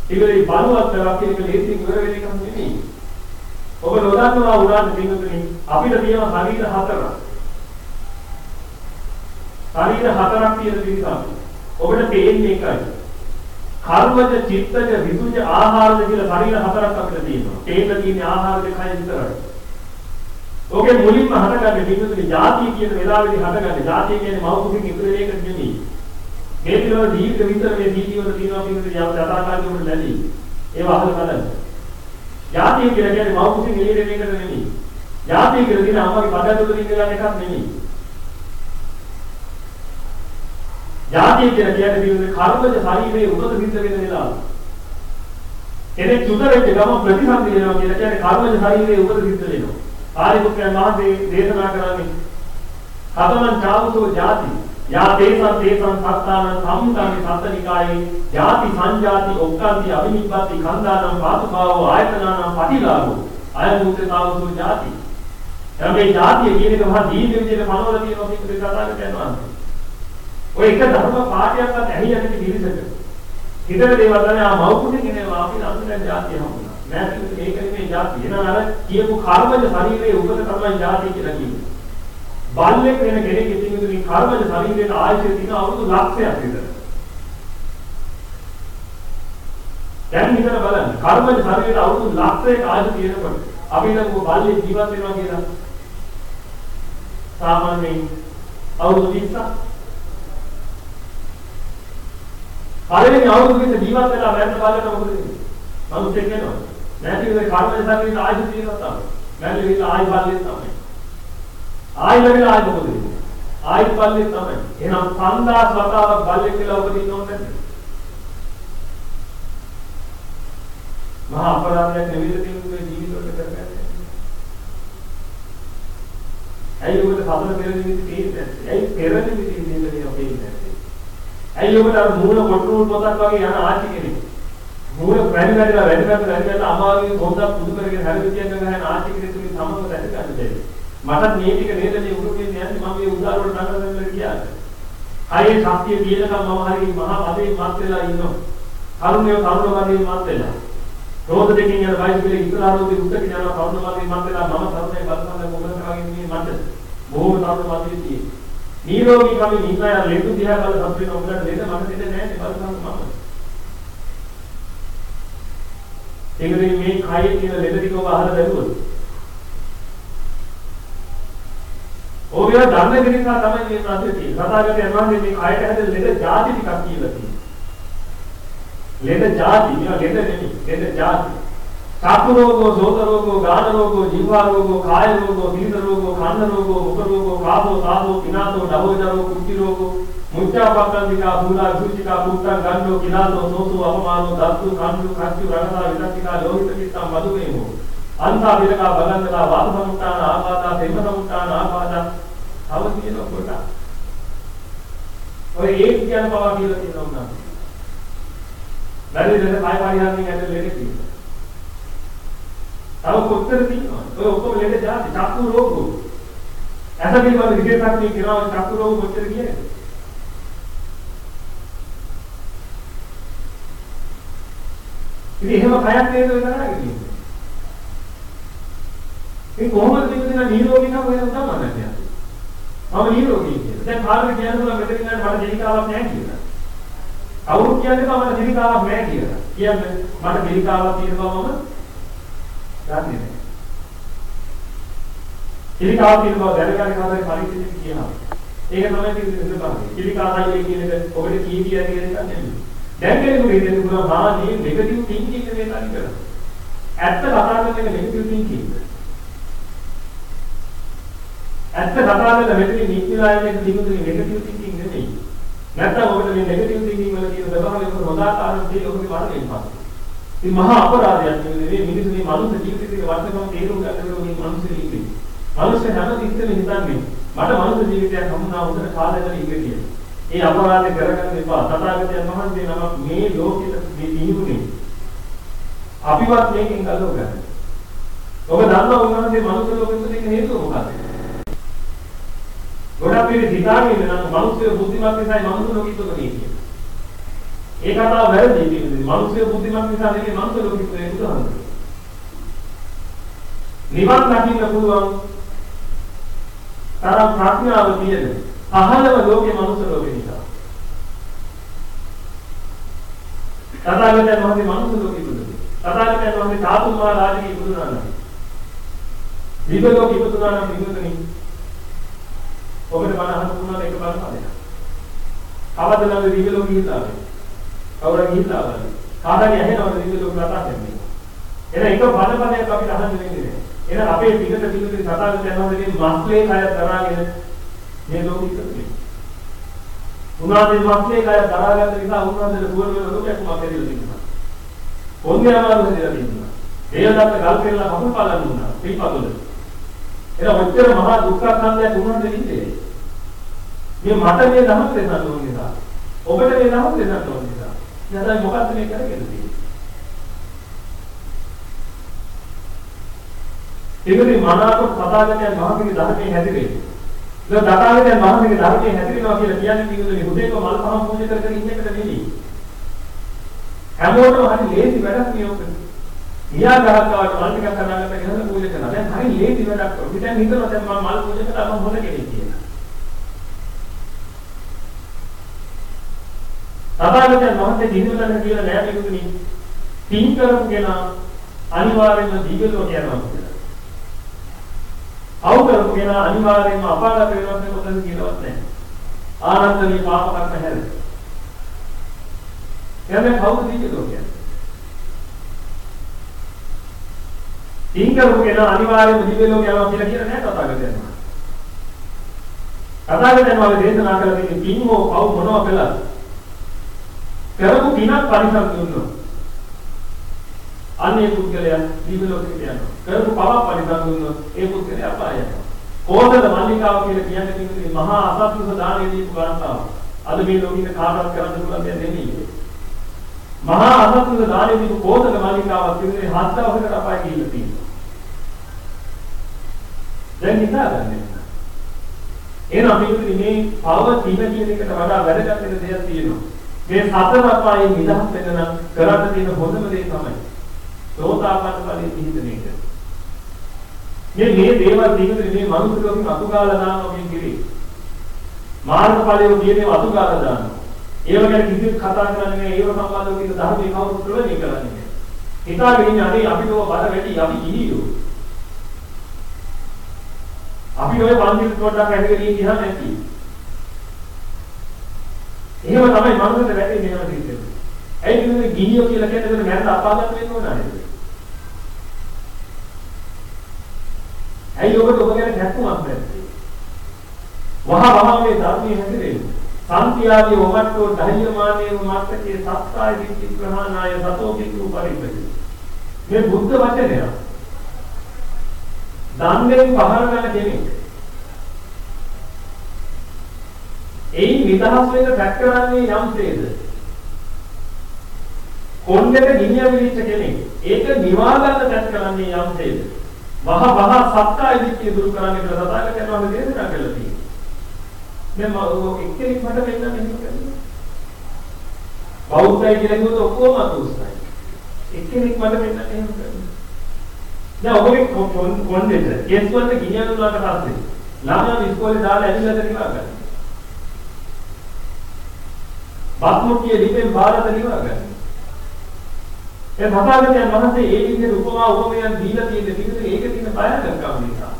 ඒකේ බලවත් කරලා කියන එක ලේසියෙන් ඉවර වෙන එකක් නෙමෙයි. ඔබ නොදන්නවා උනාට පින්තුනේ අපිට තියෙන ශරීර හතරක්. ශරීර හතරක් තියෙන නිසා ඔබට තේන්නේ එකයි. කර්මජ චිත්තජ විසුජ ආහාරද කියලා ශරීර හතරක් අපිට තියෙනවා. තේන්න තියෙන ආහාර දෙකයි විතරයි. ඕකේ මුලින්ම හටගන්නේ බින්දුවේ ಜಾතිය කියන වෙලාවේදී හටගන්නේ. ಜಾතිය කියන්නේ මෞඛික ඉදිරි දෙයක නෙමෙයි. මේ පිළිවෙල දීර්ඝ විතරේ දීතිවල තියෙනවා බින්දුවේ යථාකාරී වල නැදී. ඒව අහල බලන්න. ಜಾතිය කියන්නේ මෞඛික ඉදිරි දෙයක නෙමෙයි. ಜಾතිය කියන්නේ අමාරු පදවල ඉඳලා එකක් නෙමෙයි. ජාතිය කියලා කියන්නේ බින්දුවේ කර්මජ ශරීරයේ උපත සිද්ධ වෙන වෙලාව. එනේ චුතරෙක් ගම ප්‍රතිසන්දි වෙනවා කියලා කියන්නේ කර්මජ ශරීරයේ උපත සිද්ධ වෙනවා. ආරිපුත්‍රයන් වහන්සේ දේශනා කරන්නේ කතමං චාවසෝ ජාති යා තේසං තේසං සත්තානං සම්මුතානි සත්තනිකායේ ජාති සංජාති ඔක්කාන්ති අවිනිබ්බති කන්දානම් පාතුභාවෝ ආයතනානම් පටිලාභෝ අයමුත්තතාවසෝ ජාති. එමේ ජාතිය කියන එක මහා දීර්ඝ විදිහට පනවලා තියෙනවා මේක කතාවට යනවා. ඔය එක ධර්ම පාඩයක්වත් ඇහිලා නැති පිළිසක. හිතන දේවල් තමයි ආ මෞකුණේ කියනවා අපි අන්තර ජාතිය හමුනා. නෑ කිව්වේ මේක නෙමෙයි ජාතිය. එනවා අර කියපු කර්මජ ශරීරයේ උපත තමයි ජාතිය කියලා කියන්නේ. බල්ලෙක් වෙන කෙනෙක් ඉතින් මේ කර්මජ ශරීරයේ ආයතන තියෙන අවුරුදු ලක්ෂයක් විතර. දැන් හිතලා බලන්න කර්මජ ශරීරයේ අවුරුදු ලක්ෂයක ආයතන තියෙනකොට අපි නම් බල්ලෙක් ජීවත් වෙනවා කියලා සාමාන්‍යයෙන් අවුරුදු 20ක් පළවෙනි අවුරුදු විතර ජීවත් වෙලා මැරෙන්න බලන්න මොකද වෙන්නේ? මනුස්සයෙක් වෙනවා. නැති වෙයි කර්ම සංකේත ආයු තියෙනවා තමයි. මැරෙන්න විතර ආයු බලන්නේ තමයි. ආයු ලැබෙන ආයු මොකද වෙන්නේ? ආයු බලන්නේ තමයි. එහෙනම් 5000 වතාවක් බල්ලෙක් වෙලා උපදින්න ඕනේ නැද්ද? මහා අපරාධයක් නෙවෙයි තියෙන්නේ ජීවිතවල කරගන්නේ. ඇයි ඔබට සතර පෙර නිමිති තියෙන්නේ? ඇයි පෙර නිමිති ඉන්නේ ඔබේ ඉන්නේ? ඇයි ඔබට අර මූණ කොටුල් පොතක් වගේ යන ආච්චි කෙනෙක්? මූණ වැඩි වැඩිලා වැඩි වැඩිලා වැඩි වැඩිලා අමාරුවෙන් පොතක් පුදු කරගෙන හැරෙවිතියක් ගහන ආච්චි කෙනෙක් තුලින් සමග දැක ගන්න බැහැ. මටත් මේ ටික නේද මේ උරුමෙන් යන්නේ මම මේ උදාර වලට නගන දෙන්න කියන්නේ. අයේ ශක්තිය තියෙනකම් මම හරි මහා පදේ මත් වෙලා ඉන්නවා. කරුණේ කරුණ වගේ මත් වෙලා. රෝද දෙකින් යන බයිසිකලේ ඉස්සරහට උඩට යනවා කරුණ වගේ මත් වෙලා මම සරුනේ බලන්න මොකද කරගෙන මේ මට බොහොම තරුණ වගේ තියෙන්නේ. නිරෝගී කම නිසය ලෙඩු දිහා බලලා සතුට වෙන උඹලට ලෙඩ මට දෙන්නේ නැහැ නේ බලන්න මම. ඒකෙන් මේ කයේ තියෙන ලෙඩ ටික ඔබ අහලා බලුවොත් ඔය දන්න කෙනෙක් නා තමයි මේ ප්‍රශ්නේ තියෙන්නේ. සතාගතයන් වහන්සේ මේ කයට හැදෙන ලෙඩ જાති ටිකක් කියලා තියෙනවා. ලෙඩ જાති මේවා ලෙඩ නෙමෙයි. ලෙඩ જાති. සාප රෝගෝ, සෝත රෝගෝ, ගාන රෝගෝ, ජීවා රෝගෝ, කාය රෝගෝ, විද රෝගෝ, කන්න රෝගෝ, මුඛ රෝගෝ, කාබෝ, සාබෝ, විනාසෝ, නවෝජ රෝගෝ, කුක්ති රෝගෝ මුච්ඡාපක්ඛන්දිකා, භූලා, සුචිකා, පුත්තං, ගන්නෝ, කිනාතෝ, සෝසෝ, අපමානෝ, දත්තු, කන්දු, කච්චු, රණසා, විදක්තිකා, ලෝහිත පිත්තං, මදුවේමෝ. අන්තා විරකා බලන්දලා වාත සමුත්තාන ආපාදා, සෙම සමුත්තාන ආපාදා. තව තියෙනවා කොට. ඔය ඒක කියන පවා කියලා තියෙනවා නේද? බැරි දෙන කාය පරිහරණය ඇතුළේ ලෙඩ තියෙනවා. තව කොච්චර තියෙනවද? ඔය ඔක්කොම ලෙඩ જાති චක්කු රෝගෝ. ඇස පිළිබඳ විශේෂඥයෙක් කියනවා චක්කු රෝග කොච්චර කියන්නේ? ඉතින් එහෙම කයක් නේද ඔය කරන්නේ කියන්නේ. ඒ කොහොමද මේක නිරෝගී නම් ඔය උදම් ගන්නන්නේ? මම නිරෝගී කියලා. දැන් කාගෙද කියන්න පුළුවන් මෙතන ඉන්න මට දෙලිකාවක් නැහැ කියලා. කවුරු කියන්නේ මම දෙලිකාවක් නැහැ කියලා. කියන්නේ මට දෙලිකාවක් තියෙනවා මම දන්නේ නැහැ. දෙලිකාවක් තියෙන බව දැනගන්න කාටද පරිච්ඡේදය කියනවා. ඒක තමයි තියෙන්නේ බාහිර. දෙලිකාවයි කියන එක ඔබට කී කිය කියන එක නෙමෙයි. දැන් කෙනෙකුට හිතෙන්න පුළුවන් මා මේ නෙගටිව් තින්කින් එක මේ තනි කරලා. ඇත්ත කතා කරන එක නෙගටිව් තින්කින්. ඇත්ත කතා කරලා මෙතන නික්මලා යන එක තිබුණේ නෙගටිව් තින්කින් නෙමෙයි. නැත්නම් ඔබට මේ නෙගටිව් තින්කින් වල තියෙන ස්වභාවය ඔබ හොඳ ආකාරයෙන් තේරුම් ඔබගේ මනසෙන් පස්සේ. ඉතින් මහා අපරාධයක් නෙවෙයි මේ මිනිස්සු මේ මනුස්ස ජීවිතයේ වර්තමාන තේරුම් ගන්නකොට මේ මනුස්සෙ ඉන්නේ. මනුස්සය හැම තිස්සෙම හිතන්නේ මට මනුස්ස ජීවිතයක් හම්බුනා හොඳට කාලයකට ඉන්නේ කියලා. ඒ අපරාධ කරගන්න එපා. තථාගතයන් වහන්සේ නමක් මේ ලෝකෙට මේ තියුනේ. අපිවත් මේකෙන් ගලව ගන්න. ඔබ දන්නවා උන්වහන්සේ මනුස්ස ලෝකෙට දෙන්න හේතුව මොකක්ද? ගොඩක් පිළි හිතාගෙන නම් මිනිස්සු බුද්ධිමත් නිසායි මිනිස්සු ලෝකෙට කියන්නේ. ඒ කතාව වැරදි කියන්නේ. මිනිස්සු බුද්ධිමත් නිසා නෙමෙයි මිනිස්සු ලෝකෙට කියන්නේ බුදුහාමුදුරුවෝ. නිවන් දකින්න පුළුවන් තරම් ප්‍රඥාව තියෙන පහළම ලෝකේ මිනිස්සු ලෝකෙ නිසා. තථාගතයන් වහන්සේ මිනිස්සු ලෝකෙ ඉපදුනේ. තථාගතයන් වහන්සේ ධාතුමා රාජකීය ඉපදුනා නම්. දිව්‍ය ලෝකෙ ඉපදුනා නම් ඉපදුනේ ඔබට මන අහන්න පුළුවන් එක බලන්න හදන්න. කවද නම් දිව්‍ය ලෝකෙ ගිහිල්ලා ආවේ. කවුරුන් ගිහිල්ලා ආවද? කාටරි ඇහෙනවද දිව්‍ය ලෝකෙ කතා කරන්නේ? එහෙනම් එක බණපදයක් අපිට අහන්න වෙන්නේ නැහැ. එහෙනම් අපේ පිටත පිටුනේ සතාගත යනවාගේ මස්ලේ කය දරාගෙන මේ ලෝකෙ ඉන්නේ. උනාගේ මස්ලේ කය දරාගන්න නිසා උනාගේ දුර වෙන ලෝකයක් මම කෙරෙලා තිබුණා. කොන්නේ අමාරු වෙලා තිබුණා. ඒ දත්ත ගල් කෙරලා කකුල් පාලන්න දුන්නා. පිටපතොල. එහෙනම් ඔච්චර මහා දුක්ඛ සංදයක් උනාද ඉන්නේ. මේ මට මේ ධර්ම දෙන්නට ඕන නිසා. ඔබට මේ ධර්ම දෙන්නට ඕන නිසා. දැන් මොකද්ද මේ කරගෙන තියෙන්නේ? ඒකනේ මනාප තථාගතයන් වහන්සේගේ ධර්මයේ හැදිරෙන්නේ. ඒක තථාගතයන් වහන්සේගේ ධර්මයේ හැදිරෙනවා කියලා කියන්නේ කිව්වොත් හුදේක මල් පහන් පූජා කර කර ඉන්න එකට නෙවෙයි. හැමෝටම හරි ලේසි වැඩක් නියෝග කරනවා. ගියා ගහකාවට මල් ටිකක් හදාගන්න ගහලා පූජා කරනවා. දැන් හරි ලේසි වැඩක්. පිටෙන් හිතනවා දැන් මම මල් පූජා කළා මම හොඳ කෙනෙක් කියලා. තථාගතයන් වහන්සේ දිනුලන කියලා නෑ මේකුනේ. පින් කරපු කෙනා අනිවාර්යයෙන්ම දිව්‍ය ලෝකයට යනවා කියලා. අවු කරපු කෙනා අනිවාර්යයෙන්ම අපාගත වෙනවා කියන කොටස කියලාවත් නැහැ. ආනන්දනී පාප කර්ම හැර. එයාම කවුද දිව්‍ය ලෝකයට? පින් කරපු කෙනා අනිවාර්යයෙන්ම දිව්‍ය ලෝකයට යනවා කියලා කියන නෑ තථාගතයන් වහන්සේ. තථාගතයන් වහන්සේ දේශනා කළ තියෙන පින් හෝ පව් මොනවා කළත් කරපු පිනක් පරිසම් දුන්නොත් අන්නේ පුද්ගලයා දිව්‍ය ලෝකෙට යනවා. කරපු පවක් පරිසම් දුන්නොත් ඒ පුද්ගලයා අපාය යනවා. කෝසල මල්ලිකාව කියලා කියන්නේ තියෙන්නේ මහා අසත්පුරුෂ දානෙ දීපු ගාන්තාව. අද මේ ලෝකෙට කාටවත් කරන්න පුළුවන් දෙයක් නෙමෙයි. මහා අසත්පුරුෂ දානෙ දීපු කෝසල මල්ලිකාව කියන්නේ හත් දවසකට අපාය ගිහිල්ලා තියෙනවා. දැන් හිතාගන්න. එහෙනම් මේකේ මේ පව තින කියන එකට වඩා වැදගත් වෙන දෙයක් තියෙනවා. මේ සතර අපායේ නිදහස් වෙන්න නම් කරන්න තියෙන හොඳම දේ තමයි සෝතාපන්න ඵලයේ පිහිටන එක. මේ මේ දේවල් දිනුනේ මේ මනුස්ස ලෝකෙම අතුගාලා දානවා කියන කිරේ. මාර්ග ඵලයේ කියන්නේ අතුගාලා දානවා. ඒව ගැන කිසිත් කතා කරන්නේ නැහැ. ඒව සම්බන්ධව කියන ධර්මයේ කවුරුත් ප්‍රවේශ කරන්නේ නැහැ. හිතාගෙන ඉන්නේ අනේ අපිට ඔය බඩ වැඩි අපි ගිහියෝ. අපි ඔය පන්තිල් පොඩ්ඩක් ඇදගෙන ඉන්නවා නැති. එහෙම තමයි මනුස්සයට වැටෙන්නේ එහෙම සිද්ධ ඇයි කියන්නේ ගිහියෝ කියලා කියන්නේ ඒක නැත්නම් අපාගත වෙන්න ඕන නේද? ඇයි ඔබට ඔබ ගැන නැත්තුමක් නැත්තේ? වහ වහ මේ ධර්මයේ හැදෙන්නේ. සම්පියාදී ඔමට්ටෝ ධෛර්යමානේ මාත්තකේ සත්කාය දිට්ඨි ප්‍රහානාය සතෝ කිතු පරිපති. මේ බුද්ධ වචනය. දන්දෙන් පහර ගන්න කෙනෙක්. එයි නිදහස් වෙන්න පැක් කරන්නේ යම්සේද? කොණ්ඩේට ගිනිය විලිච්ච කෙනෙක්. ඒක නිවා ගන්න පැක් කරන්නේ යම්සේද? වහ වහ සත්කාය දිට්ඨිය දුරු කරන්න කියලා තථාගතයන් වහන්සේ දේශනා කළා තියෙනවා. දැන් මම එක්කෙනෙක් මට වෙන්න මෙහෙම කරනවා. බෞද්ධයි කියලා කිව්වොත් ඔක්කොම අතුස්සයි. එක්කෙනෙක් මට වෙන්න මෙහෙම කරනවා. දැන් ඔබගේ කොණ්ඩෙට කෙස් වලට ගිනියන උනාට පස්සේ ළමයා ඉස්කෝලේ දාලා ඇවිල්ලාද නිවා ගන්න. බත්මුක්කිය ලිපෙන් බාරද නිවා ගන්න. ඒ තථාගතයන් වහන්සේ ඒ විදිහට උපමා උපමයන් දීලා තියෙන පිළිතුර ඒක තියෙන බයංගකම නිසා.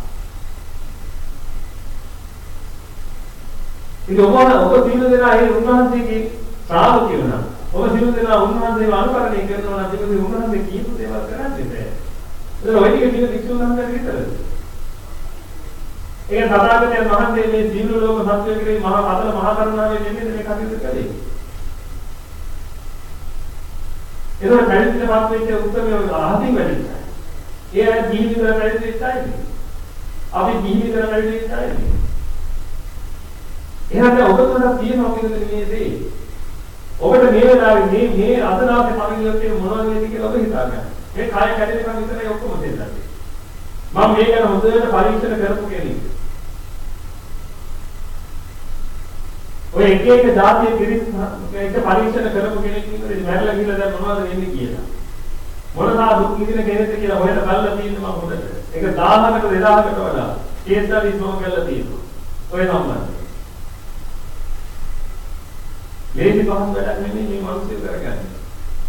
ඉතින් ඔබ ඔබ සියලු දෙනා ඒ උන්වහන්සේගේ ශ්‍රාවකයෝ නම් ඔබ සියලු දෙනා උන්වහන්සේව අනුකරණය කරනවා නම් ඒක උන්වහන්සේ කියපු දේවල් කරන්නේ නැහැ. ඒක ඔය ටික තියෙන වික්ෂුන් වහන්සේට විතරද? ඒක තථාගතයන් වහන්සේ මේ සියලු ලෝක සත්‍ය කෙරෙහි මහා අතල මහා කරුණාවෙන් දෙන්නේ මේ කටයුතු කළේ. ඒක පැවිදිට පත් වෙච්ච උත්තරම අහසින් වැඩිච්චා. ඒ අය ගිහි විතර පැවිදි වෙච්ච අයද? අපි ගිහි විතර පැවිදි වෙච්ච අයද? එහෙනම් ඔබතුමා තියෙනවා කියන මේ දේ. ඔබට මේ වෙලාවේ මේ මේ අදලාවේ පරිවිතේ මොනවද වෙන්නේ කියලා ඔබ හිතා ගන්න. මේ කාය කැඩෙනකම් විතරයි ඔක්කොම දෙන්නේ. මම මේ ගැන හොඳට පරීක්ෂණ කරපු කෙනෙක්. ඔය එක එක જાතිය පිරිස් එක පරීක්ෂණ කරපු කෙනෙක් ඉන්නේ මැරලා ගිහලා දැන් මොනවද වෙන්නේ කියලා. මොනවා දුක් විඳින කෙනෙක්ද කියලා හොයලා බලලා තියෙන්නේ මම හොඳට. ඒක 1000කට 2000කට වඩා කේස් ස්ටඩිස් මම කරලා තියෙනවා. ඔය සම්බන්ධයෙන්. ලේසි පහන් වැඩක් නෙමෙයි මේ මිනිස්සු කරගන්නේ.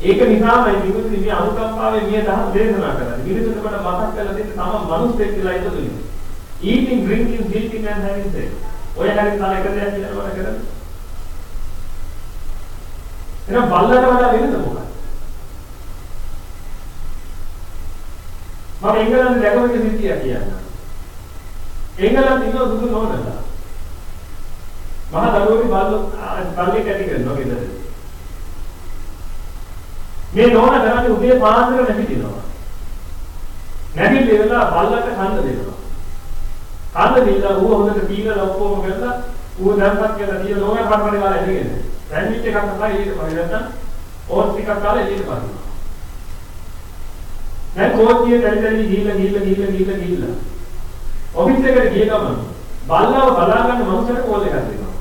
ඒක නිසාමයි විමුක්ති මේ අනුකම්පාවේ මේ දහම් දේශනා කරන්නේ. මිනිසුන්ට මට මතක් කරලා දෙන්න තම මිනිස්සෙක් කියලා ඉතුරුනේ. eating drinking sleeping and having sex. ඔය හැරි තල එක දෙයක් කියලා මම කරන්නේ. එහෙනම් බල්ලට වඩා වෙනද මොකක්ද? මම එංගලන්තේ දැකපු එක සිද්ධියක් කියන්නම්. එංගලන්තේ ඉන්න දුදු නෝනලා. මහා දරුවෙක් බල්ලෝ බල්ලෙක් ඇති කරනවා ගෙදර. මේ නෝන කරන්නේ උදේ පාන්දර නැගිටිනවා. නැගිටලා බල්ලට කන්න දෙනවා. කන්න දීලා ඌ හොඳට පීනලා ඔක්කොම කරලා ඌ දැන්පත් කියලා තියලා නෝන කඩපඩේ ගාලා එළියෙද. සෑන්ඩ්විච් එකක් තමයි එළියට පරිදි නැත්නම් ඕට්ස් ටිකක් කාලා එළියට පරිදි. දැන් කෝච්චිය දැරිදරි ගිහිල්ලා ගිහිල්ලා ගිහිල්ලා ගිහිල්ලා ගිහිල්ලා ඔෆිස් එකට ගිය ගමන් බල්ලව බලා ගන්න මනුස්සයට කෝල් එකක් දෙනවා.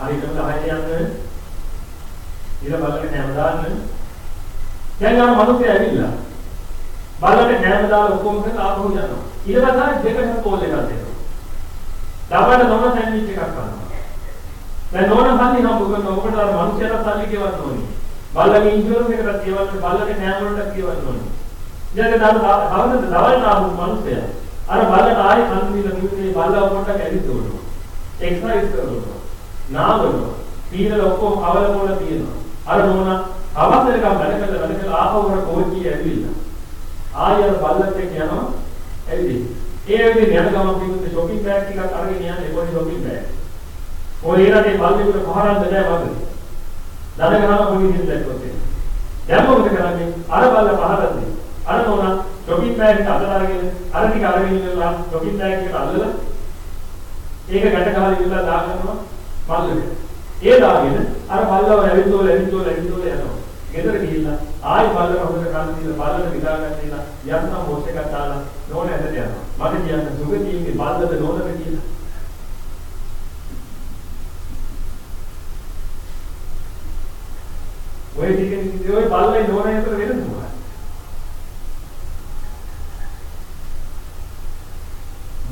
හරියටම 10 යන්න. ඊළ බලන්න කැම දාන්න. දැන් ආව මිනිස්සු ඇවිල්ලා බලන්න කැම දාලා ඔක්කොම කරලා ආපහු යනවා. ඊට පස්සේ දෙකට කෝල් එකක් දෙනවා. ළමයට නොම සෑන්ඩ්විච් එකක් ගන්නවා දැන් නොන සල්ලි හම්බ කරනවා ඔබට අර මිනිස්සුන්ට සල්ලි ගෙවන්න ඕනේ. බල්ලගේ ඉන්ෂුරන්ස් එකකට ගෙවන්න බල්ලගේ කැම වලට ගෙවන්න ඕනේ. ඉතින් දැන් කවදද දවල් ආපු මිනිස්සයා අර බල්ලට ආයේ කන් දීලා කිව්වේ බල්ලව පොඩ්ඩක් ඇවිත් උඩනවා එක්සර්සයිස් කරනවා. නාවනවා. පීනල ඔක්කොම අවල මොන තියෙනවා. අර නෝනා අවස්ථරකම් වැඩ කළා වැඩ කළා ආපහු වර කෝච්චිය ඇවිල්ලා. ආයෙ අර බල්ලත් එක්ක යනවා ඇවිදින්. ඒ ඇවිදින් යන ගමන් පිටුත් ෂොපින් බෑග් ටිකක් අරගෙන යන්නේ පොඩි ෂොපින් බෑග් ඔය ඒරටේ බල්ලෙකුට පහරන්න බෑ වගේ. දඩ ගහන පොඩි හින්දක් ඔතේ දැන් මොකද කරන්නේ? අර බල්ල පහරන්නේ. අර නෝනා ෂොපින් බෑග් එක අතට අරගෙන අර ටික අරගෙන ඉන්නවා ෂොපින් බෑග් එකට අල්ලලා ඒක ගැට ගහලා ඉල්ලලා දාගන්නවා බල්ලට. ඒ දාගෙන අර බල්ලව ඇවිදෝල ඇවිදෝල ඇවිදෝල යනවා. ගෙදර ගිහිල්ලා ආයි බල්ලව හොඳට කන් දීලා බල්ලට විදා ගන්න ඉන්න යන්තම් මොස් එකක් දාලා නෝන ඇදට යනවා. මට කියන්න සුගතියින්ගේ බල්ලද නෝනද කියලා. ඔය ටිකේ ඔය බල්ලයි නෝනයි අතර වෙනස මොකක්ද?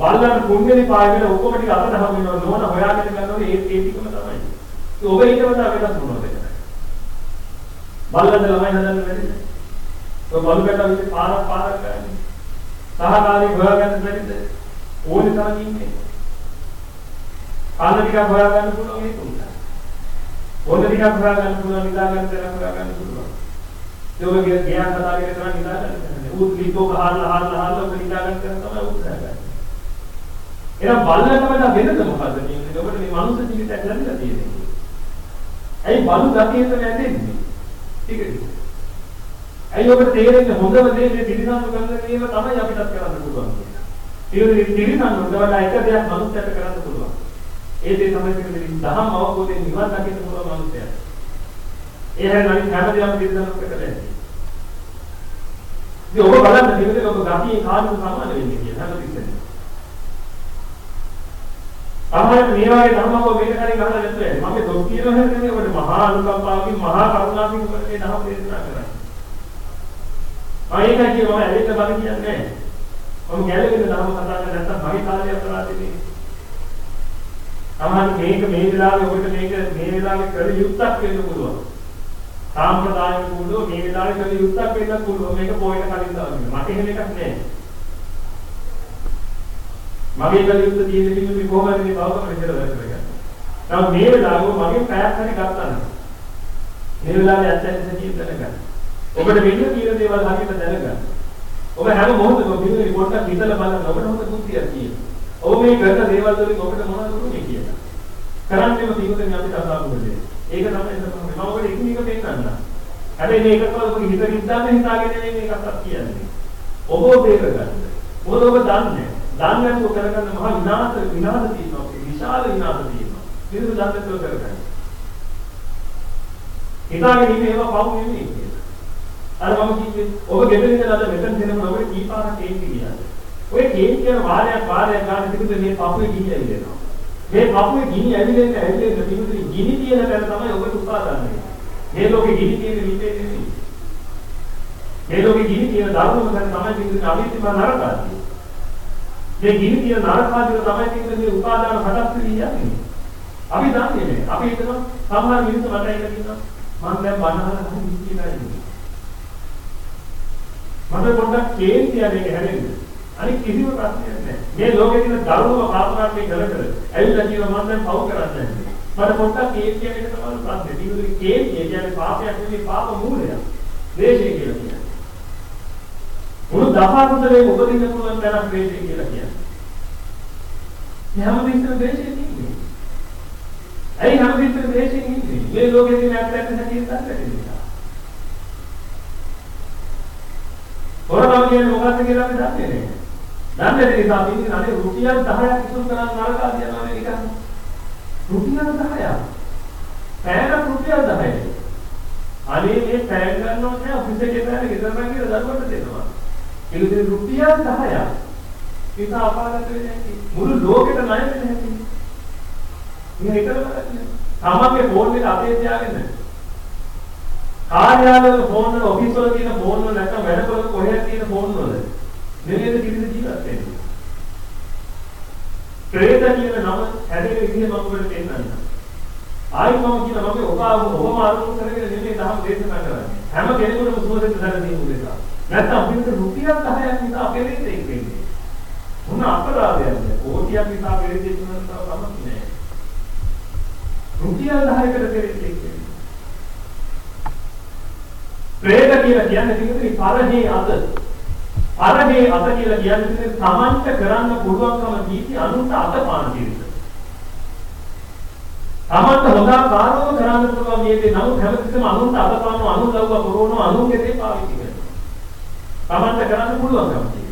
බල්ලන් කුංගලි පායගෙන ඔක්කොම ටික අතට හම් වෙනවා නෝන හොයාගෙන ගන්නකොට ඒ ඒ ටිකම තමයි. ඒ ඔබ ඊට වඩා වෙනස් මොනවද කරන්නේ? බල්ලන්ද ළමයි හදන්න බැරිද? ඔය බලු බැට විදිහට පාරක් පාරක් කරන්නේ. සහකාරී හොයාගන්න බැරිද? ඕනේ තරම් ඉන්නේ. කන්න ටිකක් හොයාගන්න පුළුවන් ඒක උන්ට. ඕන ටිකක් හොයාගන්න පුළුවන් නිදා ගන්න තරම් හොයාගන්න පුළුවන්. ඒ ඔය ගියා කතාවේ කරන් නිදා ගන්න. ඌත් ලිප්පෝ ගහලා හාලා හාලා ඔබ නිදා ගන්න තමයි උත්සාහ කරන්නේ. එහෙනම් බලන්න වඩා වෙනද මොකද්ද කියන්නේ? ඔබට මේ මනුස්ස ජීවිතයක් ලැබිලා තියෙන්නේ. ඇයි බලු ගතිය තමයි ඇදෙන්නේ? ටිකද? ඇයි ඔබට තේරෙන්නේ හොඳම දේ මේ පිළිසඳු කරන ඒවා තමයි අපිටත් කරන්න පුළුවන් කියන්නේ. ඒ පිළිසඳු වඩා එක දෙයක් මනුස්සයට කරන්න පුළුවන්. ඒ දේ තමයි කියන්නේ දහම් අවබෝධයෙන් නිවන් දකින්න පුළුවන් මනුස්සයා. ඒ හැම අනිත් හැම දෙයක්ම පිළිසඳු කරලා ඇති. ඉතින් ඔබ බලන්න පිළිදෙල ඔබ ගතියේ කාටද සමාන වෙන්නේ කියලා හැමතිස්සෙම. සමහරවිට මේ වගේ ධර්මක මේක කලින් අහලා නැත්නම් මම මේ දොස් කියනවා හැන්නේ ඔබට මහා අනුකම්පාවකින් මහා කරුණාවකින් ඔබට මේ ධර්ම දේශනා කරන්නේ. ආයෙත් කිය මම ඇලෙන්න බල කියන්නේ නැහැ. මම ගැළවෙන ධර්ම කතා කරන්නේ නැත්නම් මගේ කාලය අපරාධෙන්නේ. සමහර මේක මේ වෙලාවේ ඔබට මේක මේ වෙලාවේ කළ යුත්තක් වෙන්න පුළුවන්. සාම්ප්‍රදායික කුඩෝ මේ වෙලාවේ කළ යුත්තක් වෙන්න පුළුවන්. මේක පොයන කලින් දවසේ. මට එහෙම එකක් නැහැ. මගේ කළ යුත්ත තියෙන කිව්වේ කොහොමද මේ බවකම විතර වැඩ කරගන්නේ. නමුත් මේ වෙලාවේ මගෙන් පැයක් හරි ගත්තා නම් මේ වෙලාවේ ඇත්ත ඇත්ත කියන දැනගන්න. ඔබට මෙන්න කියන දේවල් හරියට දැනගන්න. ඔබ හැම මොහොතකම පිළිවෙල පොඩ්ඩක් හිතලා බලන්න ඔබට හොඳ බුද්ධියක් තියෙනවා. ඔබ මේ කරන දේවල් වලින් ඔබට මොනවද උනේ කියලා. කරන්නේම පිළිවෙලින් අපිට අසාධුවද. ඒක තමයි තමයි මම ඔබට එක එක පෙන්නන්න. හැබැයි මේක තමයි ඔබ හිත හිතාගෙන හිතාගෙන මේකත් කියන්නේ. ඔබ බේර ගන්න. මොකද ඔබ දන්නේ. දන්නේ නැතුව කරගන්න මහා විනාශ විනාශ තියෙනවා. විශාල විනාශ තියෙනවා. ඒක දන්නේ නැතුව කරගන්න. හිතාගෙන ඉන්නේ ඒවා පවු නෙමෙයි කියලා. අර මම කිව්වේ ඔබ ගෙදර ඉඳලා අද මෙතන දෙනම ඔබට කීපාරක් කේන්ති කියලා. ඔය කේන්ති කියන වාරයක් වාරයක් ගන්න තිබුණේ මේ පපුවේ ගිනි ඇවිලෙනවා. මේ පපුවේ ගිනි ඇවිලෙන්න ඇවිලෙන්න තිබුණේ ගිනි තියෙන තැන තමයි ඔබට උපාදාන වෙන්නේ. මේ ලෝකේ ගිනි තියෙන විදිහේ නෙමෙයි. මේ ලෝකේ ගිනි තියෙන ධර්මම තැන තමයි තිබුණේ අවිත්‍යම නරකාදී. මේ ගිනි තියෙන නරකාදී තමයි තිබුණේ මේ උපාදාන හටස් වෙන්නේ. අපි දන්නේ නැහැ. අපි හිතනවා සමහර මිනිස්සු මට ඒක කියනවා මම දැන් බනහලා හරි කියලා ඉන්නේ. මට පොඩ්ඩක් කේන්ති යන එක හැදෙන්න. අනික කිසිම ප්‍රශ්නයක් නැහැ. මේ ලෝකේ තියෙන දරුණුම පාපකාරී කර කර ඇවිල්ලා කියනවා මම දැන් පව් කරන්නේ නැහැ. මට පොඩ්ඩක් කේන්ති යන එක තමයි ප්‍රශ්නේ. ඊළඟට කේන්ති කියන්නේ පාපයක් නෙවෙයි පාප මූලයක්. ද්වේෂය කියලා කියන්නේ. මුළු දහා කුසලයේ උපදින්න පුළුවන් තරම් ද්වේෂය කියලා කියන්නේ. මේ හැම දෙයක්ම ද්වේෂයෙන් ඉන්නේ. ඇයි හැම දෙයක්ම ද්වේෂයෙන් ඉන්නේ? මේ ලෝකේ තියෙන ඇත්ත ඇත්ත හැටියට දන්නේ හොරකම් කියන්නේ මොකක්ද කියලා අපි දන්නේ නැහැ. දන්නේ නැති නිසා අපි ඉන්නේ අනේ රුපියල් 10ක් ඉතුරු කරන් නරකා තියනවා මේ එක. රුපියල් 10ක්. පැයකට රුපියල් 10යි. අනේ මේ පැය ගන්නව නෑ ඔෆිස් එකේ පැය ගෙදරම කියලා දරුවට දෙනවා. ඒක ඉතින් රුපියල් 10ක්. ඒක අපාගත වෙන්නේ මුළු ලෝකෙට ණය වෙන්නේ නැති. මේ එකම කරන්නේ. තමන්ගේ ෆෝන් එක අතේ තියාගෙන කාර්යාලවල ෆෝන් වල ඔෆිස් වල තියෙන ෆෝන් වල නැත්නම් වැඩවල කොහෙද තියෙන ෆෝන් වල නෙමෙයිද කිසිද ජීවත් වෙන්නේ. ප්‍රේත කියන නම හැදෙන විදිහ මම ඔබට පෙන්නන්නම්. ආයි මම කියන මම ඔබ ඔබම අරමුණු කරගෙන නෙමෙයි දහම් දේශනා කරන්නේ. හැම කෙනෙකුටම සුවසෙත් දර දෙන්න උදෙසා. නැත්නම් අපිට රුපියල් 10ක් නිසා අපේ රේතෙක් වෙන්නේ. මොන අපරාධයක්ද? කෝටියක් නිසා අපේ රේතෙක් වෙනවා තමයි නෑ. රුපියල් 10කට රේතෙක් වෙන්නේ. ප්‍රේත කියලා කියන්නේ පිටුනේ පරහේ අත. පරහේ අත කියලා කියන්නේ තමන්ට කරන්න පුළුවන්කම දීති අනුන්ට අතපාන කිරීම. තමන්ට හොදාකාරව කරන්න පුළුවන් මේකේ නමුත් හැමතිස්සෙම අනුන්ට අතපාන අනුන් ලව්ව කරන අනුන්ගේ දේ පාවිච්චි කරනවා. තමන්ට කරන්න පුළුවන්කම තියෙනවා.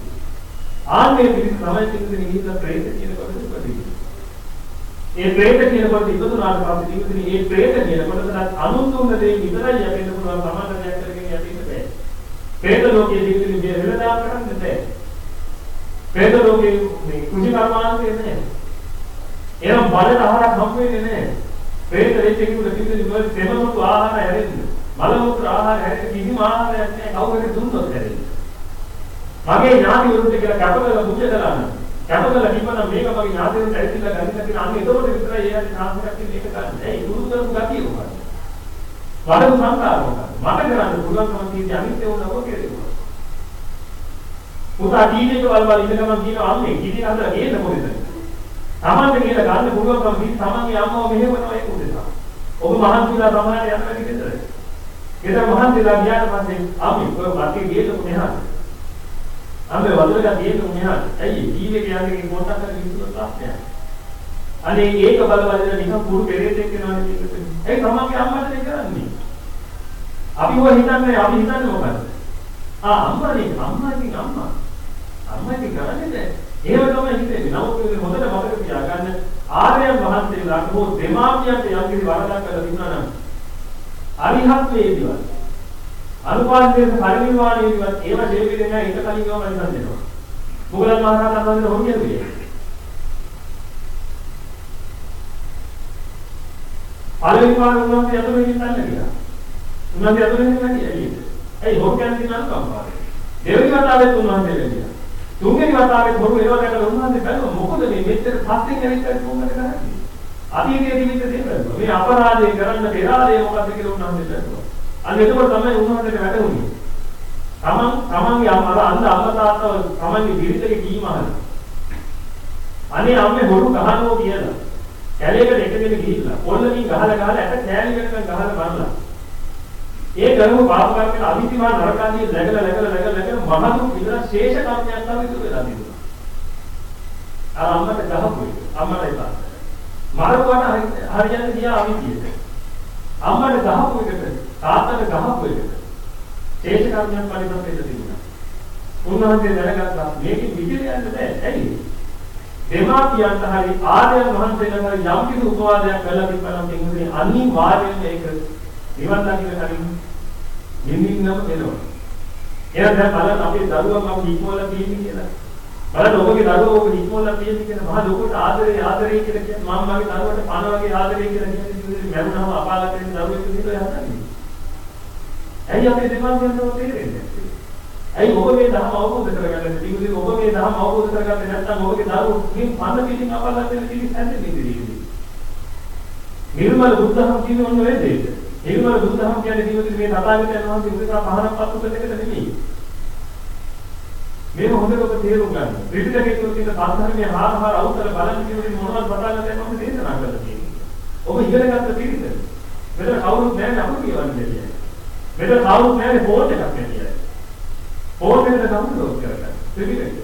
ආන්නේ පිළිස් තමයි ජීවිතේ නිහිත ප්‍රේත කියන කොටස උපදින්නේ. ඒ ප්‍රේත කියන කොට ඉපදුනාට පස්සේ ජීවිතේ ඒ ප්‍රේත කියන කොටසට අනුතුම දේ විතරයි යැපෙන්න පුළුවන් තමන්ට දෙයක් කරගෙන යන්න බෑ. ප්‍රේත ලෝකයේ ජීවිතේ මේ වෙලදා කරන්න බෑ. ප්‍රේත ලෝකයේ මේ කුජි කර්මාන්තේ නෑ. එනම් බලට ආහාරක් හම් වෙන්නේ නෑ. ප්‍රේත වෙච්ච කෙනෙකුට ජීවිතේ වල සෙමනතු ආහාර හැරෙන්නේ. බලමුතු ආහාර හැරෙන්නේ කිසිම ආහාරයක් නෑ කවුරුහරි දුන්නොත් හැරෙන්නේ. මගේ ඥාති වරුන්ට කියලා කැපකල මුච කරන්න. කැපකල කිව්වනම් මේක මගේ ඥාතිවරුන්ට ඇවිල්ලා ගන්න කියලා අන්න එතකොට විතරයි ඒ ඇයි සාහසයක් මේක ගන්න. ඒ ගුරු කරපු ගතිය මොකක්ද? වඩපු සංකාර මොකක්ද? මට කරන්න පුළුවන්කම තියෙන්නේ අනිත් ඒවා නෝ කෙරෙනවා. පුතා ටීවී එක වල වල ඉඳගම කියන අම්මේ කිරි හදලා ගේන්න මොකද? තමන්ට කියලා ගන්න පුළුවන්කම තියෙන තමන්ගේ අම්මව මෙහෙවනවා ඒක උදෙසා. ඔබ මහන්සිලා සමානට යන්න බැරි ගෙදර. ගෙදර මහන්සිලා ගියාට පස්සේ අපි ඔය වටේ ගේන්න මෙහාට. අම්මේ වතුරට ගේන්න මෙහාට. ඇයි ටීවී එක යන්නේ පොට්ටක් කරගෙන ඉන්න ප්‍රශ්නයක්. අනේ ඒක බල බල නිකන් පුරු පෙරේතෙක් වෙනවානේ මේක. ඒ තමන්ගේ අම්මට කරන්නේ. අපි ඔය හිතන්නේ අපි හිතන්නේ මොකද්ද? ආ අම්මානේ අම්මාගේ අම්මා. අම්මාගේ කරන්නේ නැහැ. ඒව තමයි හිතෙන්නේ. නමුත් මේ හොඳට මතක තියාගන්න ආර්යයන් වහන්සේලාට හෝ දෙමාපියන්ට යම් කිසි වරදක් කරලා තිබුණා නම් අරිහත්වයේදීවත් අනුපාදිතේ පරිනිර්වාණයේවත් ඒව ශේපෙන්නේ නැහැ ඒක කලින් ඒවා පරිසම් දෙනවා. මොගලන් මහරහතන් වහන්සේ හොරු කියන්නේ. පළවෙනි පාර උන්වහන්සේ යතුරු හිටින්න කියලා. උන්වහන්සේ යතුරු හිටින්න ඇයි? ඇයි හොරු කියන්නේ නම් කම්පාරේ. දෙවෙනි වතාවෙත් උන්වහන්සේ වෙලියා. තුන්වෙනි වතාවෙත් හොරු එනවා දැකලා උන්වහන්සේ බැලුවා මොකද මේ මෙච්චර පස්සෙන් ඇවිත් මොකද කරන්නේ? අතීතයේ තිබිච්ච දේ බලනවා. මේ අපරාධය කරන්න පෙරාදේ මොකද්ද කියලා උන්වහන්සේ බලනවා. අන්න එතකොට තමයි උන්වහන්සේට වැටහුනේ. තමන් තමන්ගේ අර අන්ධ අම්මා තාත්තා තමන්ගේ පිරිසගේ කීම අහලා. අනේ අම්මේ හොරු ගහනවා කියලා. කැලේකට එකගෙන ගිහිල්ලා පොල්ලකින් ගහලා ගහලා ඇට කෑලි වෙනකන් ගහලා බලලා. ඒ කරමු පාප කර්මයන් අවිතිමා නරකාදී läගලා läගලා läගලා läගලා මහතු විතර ශේෂ කර්මයන් තමයි ඉතුරු වෙලා තිබුණා. අර අම්මට ගහපු එක අම්මටයි තාත්තට. මරපුවාට හරියන්නේ ගියා අවිතියට. අම්මට ගහපු එකට තාත්තට ගහපු එකට ශේෂ කර්මයන් පරිපත වෙලා තිබුණා. උන්වහන්සේ දැනගත්තා මේකෙන් විදිර යන්න බෑ. ඇයි? දෙමාපියන්ට හරි ආර්යයන් වහන්සේලා හරි යම් කිසි උපවාදයක් කළා තිබ්බනම් එන්නේ අනිවාර්යයෙන්ම ඒක නිවන් දකින්න කලින් නිමින්නම වෙනවා. එහෙනම් දැන් බලන්න අපේ දරුවා මම ඉක්මවලා තියෙන්නේ කියලා. බලන්න ඔබගේ දරුවා ඔබ ඉක්මවලා තියෙන්නේ කියලා මහා ලොකුට ආදරේ ආදරේ කියලා කියන්නේ මම මගේ දරුවට පණ වගේ ආදරේ කියලා කියන්නේ මරුණාම අපාලක වෙන දරුවෙක් විදිහට හදන්නේ. ඇයි අපේ දෙමාපියන්ට තේරෙන්නේ? ඇයි ඔබ මේ ධර්ම අවබෝධ කරගන්න තිබුණේ ඔබ මේ ධර්ම අවබෝධ කරගන්න නැත්නම් ඔබගේ දරුවෝ මේ පන්න පිටින් අපාලක වෙන පිළිස් හැදෙන්නේ ඉතින්. නිර්මල බුද්ධහම කියන්නේ ඔන්න ඔය දෙයක. නිර්මල බුද්ධහම කියන්නේ ජීවිතේ මේ තථාගතයන් වහන්සේ උදෙසා පහනක් පත්තු කරන එකට නෙමෙයි. මේක හොඳට ඔබ තේරුම් ගන්න. ත්‍රිපිටකයේ තියෙන සාධර්මයේ හාර හාර අවුතර බලන්න කියන්නේ මොනවද තථාගතයන් වහන්සේ දේශනා කරලා තියෙන්නේ. ඔබ ඉගෙන ගන්න පිළිද. මෙතන කවුරුත් නැහැ අපු කියවන්නේ කියන්නේ. මෙතන කවුරුත් නැහැ ෆෝන් එකක් කියන්නේ. ෆෝන් එකට ඩවුන්ලෝඩ් කරගන්න. ත්‍රිපිටකය.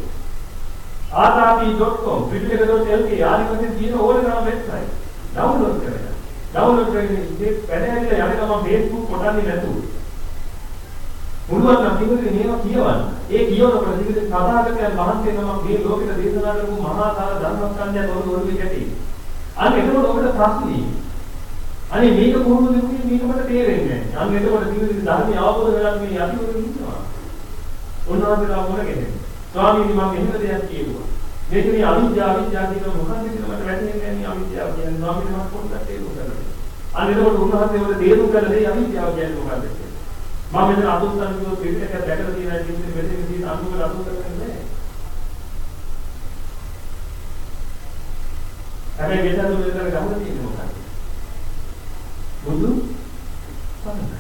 ආතාපි.com ත්‍රිපිටක.lk ආදී වශයෙන් තියෙන ඕනෑම වෙබ්සයිට් ඩවුන්ලෝඩ් කරගන්න. ඩවුන්ලෝඩ් කරගෙන ඉතින් වැඩ ඇවිල්ලා යන ගමන් Facebook කොටන්නේ නැතුව. මුළුවන් නම් පිටුනේ මේවා කියවන්න. ඒ කියවන ප්‍රතිවිද සදාගතයන් වහන්සේ නමක් මේ ලෝකෙට දේශනා කරපු මහා කාල ධර්මස්කන්ධයන් ඔබ ඔළුවේ ගැටේ. අන්න එතකොට ඔබට ප්‍රශ්නේ. අනේ මේක කොහොමද වෙන්නේ මේක මට තේරෙන්නේ නැහැ. අන්න එතකොට පිටුනේ ධර්මය අවබෝධ කරගන්න මේ යටිවරු ඉන්නවා. උන්වහන්සේලා මොනගෙද? ස්වාමීනි මම එහෙම දෙයක් කියුවා. මේක මේ අවිද්‍යාව අවිද්‍යාව කියන මොකක්ද කියලා මට වැටහෙන්නේ නැහැ මේ අවිද්‍යාව කියන්නේ. ස්වාමීනි මම පොඩ්ඩක් තේරුම් ගන්න. අන්න එතකොට උන්වහන්සේ වල තේරුම් ගන්න දෙයි අවිද්‍යාව කියන්නේ මොකක්ද කියලා. මම මෙතන අතුස්සන් කිව්වොත් පිළිකයක් දැකලා තියෙනවා කියන්නේ මෙතන තියෙන අනුකල අතුස්සන් නැහැ. හැබැයි මෙතන මෙතන ගහලා තියෙන්නේ මොකක්ද? බුදු සමනයි.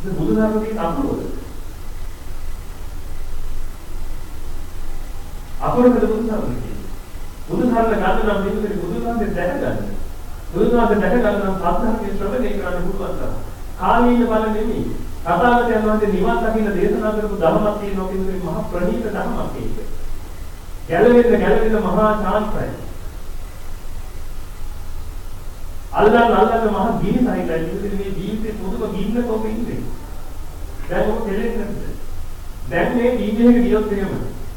ඒ බුදු ධර්මයේ අකුරද? අකුරකද බුදු ධර්ම කියන්නේ? බුදු ධර්ම ගන්න නම් මේකේ බුදු ධර්මයෙන් දැක ගන්න. බුදු ධර්මයෙන් දැක ගන්න නම් සත්‍යයේ ශ්‍රවණය කරන්න පුළුවන් තරම්. කාලීන බල නෙමෙයි. තථාගතයන් වහන්සේ නිවන් දකින්න දේශනා කරපු ධර්මයක් තියෙනවා කියන්නේ මහා ප්‍රණීත ධර්මයක් ඒක. ගැලවෙන්න ගැලවෙන්න මහා ශාන්තයි. අල්ලන් අල්ලන් මහා ගිනි සහිතයි. ඉතින් මේ ජීවිතේ පුදුම ගින්නක ඔබ ඉන්නේ. දැන් ඔබ දෙලෙන්නේ නැද්ද? දැන් මේ ටීවී එක ගියොත් එහෙම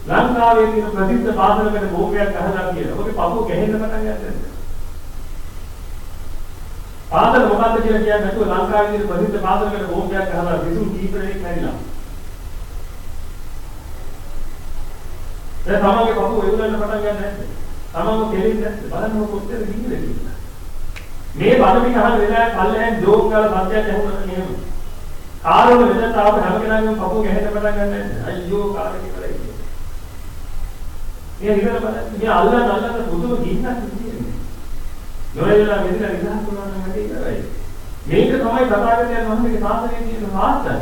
ලංකාවේ තියෙන ප්‍රසිද්ධ පාසලකට බෝම්බයක් අහලා කියලා. ඔබේ පපුව ගැහෙන්න පටන් ගන්නද? පාසල මොකද්ද කියලා කියන්නේ නැතුව ලංකාවේ තියෙන ප්‍රසිද්ධ පාසලකට බෝම්බයක් ගහලා විසුම් කීපයක් නැරිලා. දැන් තමන්ගේ පපුව එවුලන්න පටන් ගන්න නැද්ද? තමන්ව කෙලින්නේ නැද්ද? බලන්න කොච්චර ගිහිල්ද කියලා. මේ බණ පිට අහන වෙලාවේ පල්ලෙන් ජෝක් කරලා සත්‍යයක් ඇහුණා එහෙම. කාරවල වෙනත් ආව හැම කෙනාගේම පපුව ගැහෙන්න පටන් ගන්න නැද්ද? අයියෝ කාරේ කියලා ඉන්නේ. මේ ඉවර බලන්න මේ අල්ලන අල්ලන පුදුම ගින්නක් තියෙන්නේ. නොවැළලා මෙතන විදහාක් වුණා නම් වැඩි ඉවරයි. මේක තමයි තථාගතයන් වහන්සේගේ ශාසනයේ තියෙන මහත්කම.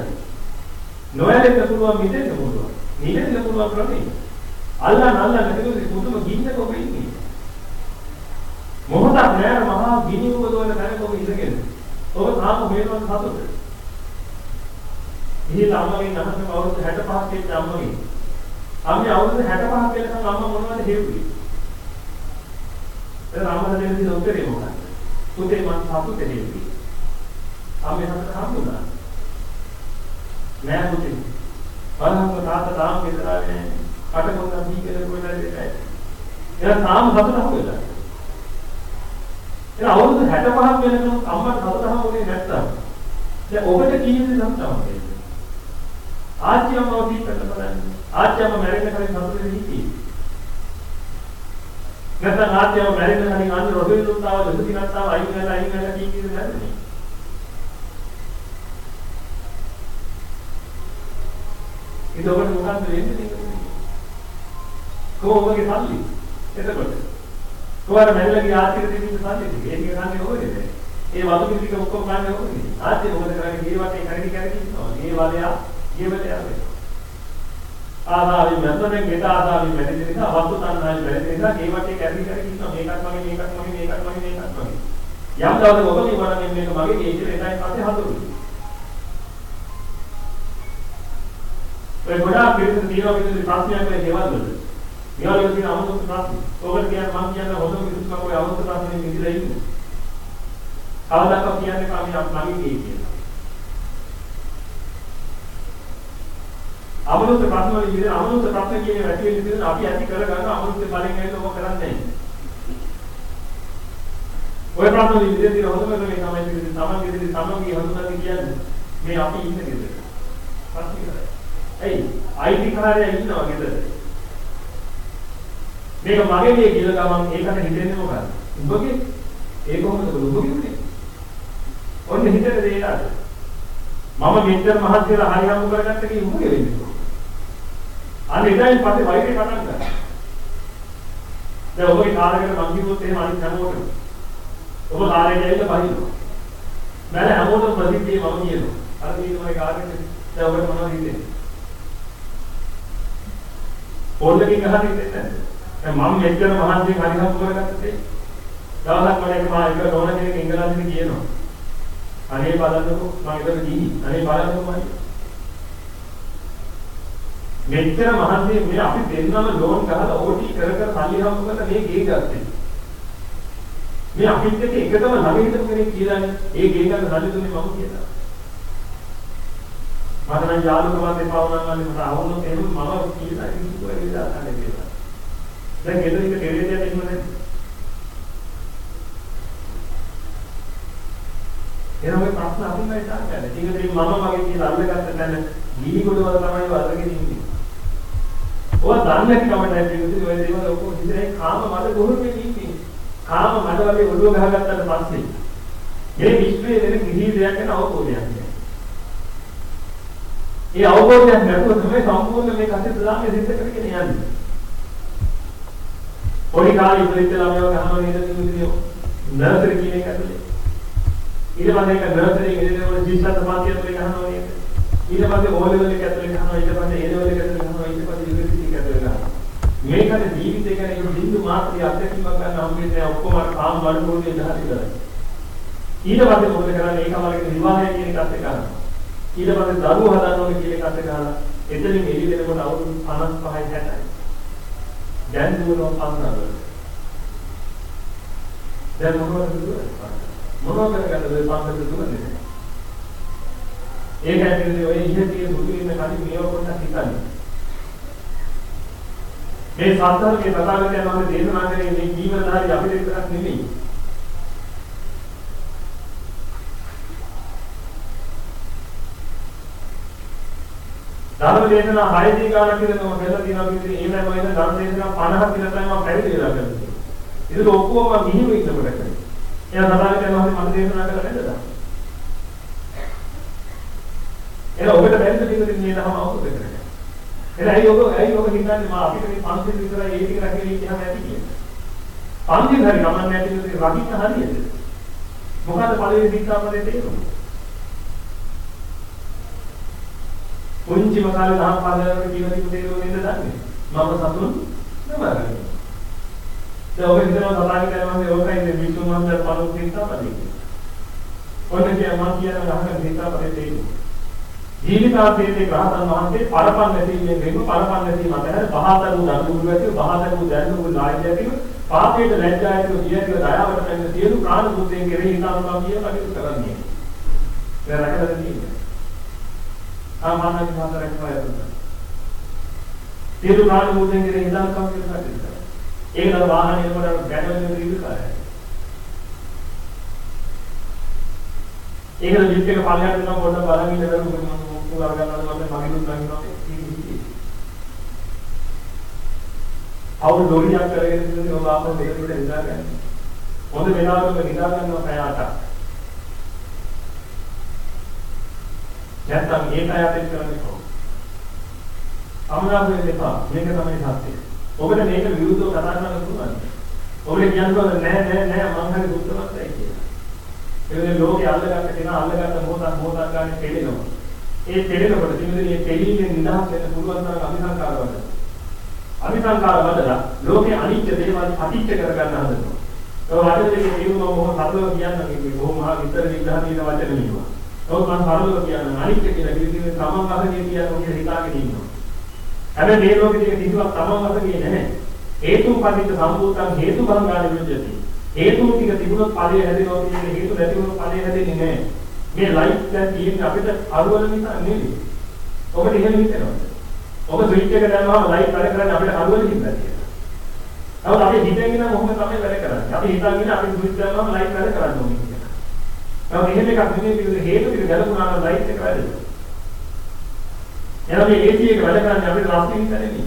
නොවැළෙන්න පුළුවන් මිදෙන්න පුළුවන්. නිදෙන්න පුළුවන් ක්‍රමය. අල්ලන අල්ලන කිව්වේ පුදුම ගින්නක ඔබ ඉන්නේ. මොහොතක් නෑර මහා ගිනි උවදවන තැනක ඔබ ඉඳගෙන. ඔබ තාම මේවත් සතුට. ඉහිල අම්මගෙන් අහන්න අවුරුදු 65ක් වෙච්ච අම්මගෙන්. අම්මේ අවුරුදු 65ක් වෙනකම් අම්මා මොනවද හේතුවේ? දැන් අම්මලා දෙන දේ උත්තරේ මොකක්ද? පුතේ මං සතුටේ නෙවෙයි. අම්මේ හතර හම්බුණා. නෑ පුතේ. බලන්න තාත්තා තාම විතරනේ කටකොන්ද දීගෙන කොහෙද දෙන්නේ. එහෙනම් තාම සතුට හම්බෙලා. එහෙනම් අවුරුදු 65ක් වෙනකම් අම්මට සතුට හම්බුනේ නැත්තම්. සතුට හම්බුනේ නැත්තම්. අම්මා තාත්තා දෙන දේ උත්තරේ මොකක්ද? පුතේ මං සතුටේ නෙවෙයි. අම්මේ හතර හම්බුණා. නෑ පුතේ. බලන්න තාත්තා තාම විතරනේ කටකොන්ද දීගෙන කොහෙද දෙන්නේ. එහෙනම් තාම සතුට හම්බෙලා. දැන් ඔබට කීයද සම්තම ආච්චියම ඔතී කරලා බලන්න. ආච්චියම මැරෙන්න කලින් සතුටේ හිටියේ. නැත්නම් ආච්චියම මැරෙන්න කලින් අන්න රොබින් දුන්නාව දෙසිනත්තාව අයින් වෙලා අයින් වෙලා කී කීද නැද්ද? ඒක ඔබට මොකක්ද වෙන්නේ තියෙන්නේ? කොහොමගේ සල්ලි? එතකොට කොහොමද මැරිලා ගිය ආර්ථික දෙවියන් සල්ලි ටික? ඒක ගන්නේ ඕනේ නේද? ඒ වතු පිටික ඔක්කොම ගන්න ඕනේ. ආර්ථික මොකද කරන්නේ? ගේ වටේ කරටි කරටි ඉන්නවා. ගේ වලයා ගේ වලයා වෙනවා. ආසාවෙන් මැරුණෙන් ගෙට ආසාවෙන් වැඩි නිසා වස්තු තණ්හාවෙන් වැඩි නිසා ගේ වටේ කරටි කරටි ඉන්නවා. මේකත් මගේ මේකත් මගේ මේකත් මගේ මේකත් මගේ. යම් දවසක ඔබ කියනවා නම් මේක මගේ ගේ කියලා එතනින් පස්සේ හතුරුයි. ඔය ගොඩාක් පිළිතුරු තියෙනවා පිළිතුරු ප්‍රශ්නයක් වෙයි ගෙවල් වල. ගෙවල් වල තියෙන අමුතු ප්‍රශ්න. ඔබට කියන්න මම කියන්න හොඳම පිළිතුරක් ඔය අමුතු ප්‍රශ්නේ මිදලා ඉන්නේ. කවදාකවත් කියන්නේ කමියක් මගේ ගේ කියලා. අමුතු ප්‍රශ්න වල ඉතින් අමුතු ප්‍රශ්න කියන්නේ වැටි වෙන ඉතින් අපි ඇති කරගන්න අමුතු බලෙන් ඇවිල්ලා ඔබ කරන්නේ නැහැ. ඔය ප්‍රශ්න වල ඉතින් තියෙන හොඳම දේ තමයි ඉතින් තමන්ගේ ඉතින් තමන්ගේ හඳුනන්නේ කියන්නේ මේ අපි ඉන්න ගෙදර. ප්‍රශ්න කරන්නේ ඇයි අයිති කාර්යය ඉන්නවා ගෙදර. මේක මගේ මේ කියලා ගමන් ඒකට හිතෙන්නේ මොකක්ද? උඹගේ ඒ කොහොමද උඹගේ උනේ? ඔන්න හිතේ දේලාද? මම මෙච්චර මහත්යලා හරි හම්බ කරගත්ත කී උඹගේ වෙන්නේ. අන්න එදායින් පස්සේ වෛරය පටන් ගත්තා. දැන් ඔබගේ කාර්යකට මං කිව්වොත් එහෙම අනිත් හැමෝටම ඔබ කාර්යයට ඇවිල්ලා බහිනවා. මම හැමෝටම ප්‍රතික්‍රියා මම කියනවා. අර මේකමයි කාර්යයට දැන් ඔබට මොනවද හිතෙන්නේ? පොල්ලකින් අහන්න ඉන්නේ නැහැ. මම මෙච්චර මහන්සියෙන් හරි හම්බ කරගත්තේ. දවසක් මම එක මා එක නෝන කෙනෙක් ඉංග්‍රීසියෙන් කියනවා. අනේ බලන්නකෝ මම ඒකට ගිහි. අනේ බලන්නකෝ මම. මෙච්චර මහන්සියෙන් මේ අපි දෙන්නම ලෝන් ගහලා ඕටි කර කර සල්ලි හම්බ කරලා මේ ගේ ගත්තේ. මේ අපිත් එක්ක එකතම ළඟ හිටපු කෙනෙක් කියලානේ ඒ ගේ ගන්න සල්ලි දුන්නේ මම කියලා. මට නම් යාළුකමත් එපා වුණා නම් මට අවුලක් එහෙම මම කියලා කිව්වා ඒ දාතනේ කියලා. දැන් ගෙදර ඉන්න කෙරේදයක් එහෙම නැහැ. එනවා මේ ප්‍රශ්න අපිමයි දාන්නේ. ටික ටික මම මගේ කියලා අල්ලගත්ත තැන ගිනි කොට වල තමයි වර්ගගෙන ඉන්නේ. ඔය දන්නේ නැති කමට ඇතුළේ ඔය දේවල් ඔක්කොම හිතේ කාම මඩ ගොහුරුනේ ඉන්නේ. කාම මඩ වගේ ඔළුව ගහගත්තට පස්සේ මේ විශ්වයේ වෙන කිසි දෙයක් ගැන අවබෝධයක් නැහැ. ඒ අවබෝධයක් නැතුව තමයි සම්පූර්ණ මේ කටයුතු දාන්නේ සිද්ධ කරගෙන යන්නේ. පොඩි කාලේ ඉපදිච්ච ළමයව ගහනවා නේද කිව්වොත් නර්සරි කියන එක ඇතුලේ. ඊට පස්සේ ඒක නර්සරි ඉගෙන ගන්න ජීසත් මාත්‍ය ඇතුලේ ගහනවා නේද? ඊට පස්සේ ඕ ලෙවල් එක ඇතුලේ ගහනවා ඊට පස්සේ ඒ ලෙවල් එක ඇතුලේ ගහනවා ඊට පස්සේ යුනිවර්සිටි එක ඇතුලේ ගහනවා. මේකට ජීවිතය ගැන ඒ බින්දු මාත්‍රි අත්දැකීමක් ගන්න හම්බෙන්නේ ඔක්කොම අර කාම වඩුවෝනේ දහස් ඉතරයි. ඊට පස්සේ මොකද කරන්නේ ඒකම වගේ විවාහය කියන එකත් එක්ක කරනවා. ඊට පස්සේ දරුවෝ හදන්න ඕනේ කියන එකත් ගහලා එතනින් එළි වෙනකොට අවුරුදු 55යි 60යි. දැන් දුවනවා 50 දැන් මොනවද දුවන්නේ? මොනවද කරගන්නද 50 දුවන්නේ? ඒක ඇතුලේ ඔය ඉහතිය බුදු වෙන කලින් මේව පොඩ්ඩක් හිතන්න. මේ සත්‍යයේ තථාගතයන් වහන්සේ දේශනා කරේ මේ ජීවනධාරී අපිට විතරක් නෙමෙයි. ධර්ම දේශනා 6 දී ගානක් විතර මම කරලා තියෙනවා කියන්නේ ඒ වෙලාවෙ මම ධර්ම දේශනා 50ක් විතර තමයි මම පැවිදි වෙලා කරන්නේ. ඒක ඔක්කොම මම ගිහින් ඉන්නකොට කරේ. එයා සදාගතයන් වහන්සේ මම දේශනා කරලා නැද්ද? එහෙනම් ඔබට බැරිද පිළිගන්නේ මේ දහම අවබෝධ කරගන්න. එහෙනම් ඇයි ඔබ ඇයි ඔබ හිතන්නේ මා අපිට මේ පන්සිල් විතරයි ඒ ටික රැකගෙන ඉන්නවා ඇති කියලා. පන්සිල් හරි ගමන් නැති විදිහට රකින්න හරියද? මොකද පළවෙනි දීක්ෂාපදේ තේරුම? පුංචිම කාලේ දහම් පාදවල කියන දේ තේරුම නේද දන්නේ? මම සතුන් නමරන්නේ. දැන් ඔබ හිතනවා තථාගතයන් වහන්සේ ඕකයි මේ විසුණු මහන්සිය පළවෙනි දීක්ෂාපදේ කියලා. ඔන්න කිය මම කියන ගහන දීක්ෂාපදේ තේරුම. ජීවිතාන්තයේ රහතන් වහන්සේ පරපන් නැතිවීමෙන් වෙනු පරපන් නැතිවීම අතර බහාතරු දඬුරු ඇතිව බහාතරු දැනුරු ලාභය ඇතිව පාපයට ලැජ්ජා ඇතිව සියතිව දයාවට පැමිණ සියලු ප්‍රාණ බුද්ධයෙන් කෙරෙහි හිතානුකම් කිය කටයුතු කරන්නේ. දැන් රැකලා තියෙන්නේ. ආමානක මාතරක් වයතුන. සියලු ප්‍රාණ බුද්ධයෙන් කෙරෙහි හිතානුකම් කිය කටයුතු කරන්නේ. ඒක නම් වාහනේ එනකොට ගැටවෙන දීර්ඝ කාලයක්. ඒකද ලිෆ්ට් එක පල්ලෙහාට යනවා පොඩ්ඩක් බලන් ඉන්න බැලුවා මම මොකක්ද අරගන්නවද මම මගේ දුක් ගන්නවා අවුල් ලෝරියක් කරගෙන ඉඳන් ඔබ ආපහු දෙකට ඉඳලා ගන්න. හොඳ වෙලාවක නිදා ගන්නවා පැය 8ක්. නැත්තම් ඒ පැය 8ක් කරන්නේ කොහොමද? අමනාප වෙන්න එපා. මේක තමයි සත්‍යය. ඔබට මේක විරුද්ධව කතා කරන්න පුළුවන්. ඔබට කියන්න නෑ නෑ නෑ මං හරි බුද්ධමත්යි කියලා. ඒ ලෝකේ අල්ලගත්ත කෙනා අල්ලගත්ත මොහොතක් මොහොතක් ගන්න පෙළෙනවා. ඒ පෙළෙනකොට තිබෙන මේ පෙළීමෙන් නිදහස් වෙන්න පුළුවන් තරම් අභිසංකාර වඩන. අභිසංකාර වඩලා ලෝකේ අනිත්‍ය දේවල් අතිච්ච කරගන්න හදනවා. ඒ වචනේ කියුම මොහොත සරලව කියන්නේ බොහොම මහා විතර විග්‍රහ තියෙන වචන නෙවෙයි. ඒක මම සරලව කියන්නේ අනිත්‍ය කියලා කිව්වේ තමන් අහගෙන කියන්නේ හිතාගෙන ඉන්නවා. හැබැයි මේ ලෝකෙ තියෙන කිසිවක් තමන් අහගෙන නැහැ. හේතු පදිත සම්පූර්ණ හේතු බංගාලි විද්‍යති. හේතු ටික තිබුණොත් ඵලය හැදෙනවා කියන්නේ හේතු නැති වුණොත් ඵලය හැදෙන්නේ නැහැ. මේ ලයිට් දැන් තියෙන්නේ අපිට අරුවල නිසා නෙවෙයි. ඔබට එහෙම හිතෙනවද? ඔබ ස්විච් එක දැම්මම ලයිට් වැඩ කරන්නේ අපිට අරුවල හින්දා කියලා. නමුත් අපි හිතෙන් ඉන්න මොහොම තමයි වැඩ කරන්නේ. අපි හිතන් ඉන්න අපි ස්විච් දැම්මම ලයිට් වැඩ කරන්න ඕනේ කියලා. නමුත් එහෙම එකක් නෙවෙයි හේතු ටික ගැලපුණා නම් ලයිට් එක වැඩෙනවා. එහෙනම් මේ AC එක වැඩ කරන්නේ අපිට රස්තින් නෙවෙයි.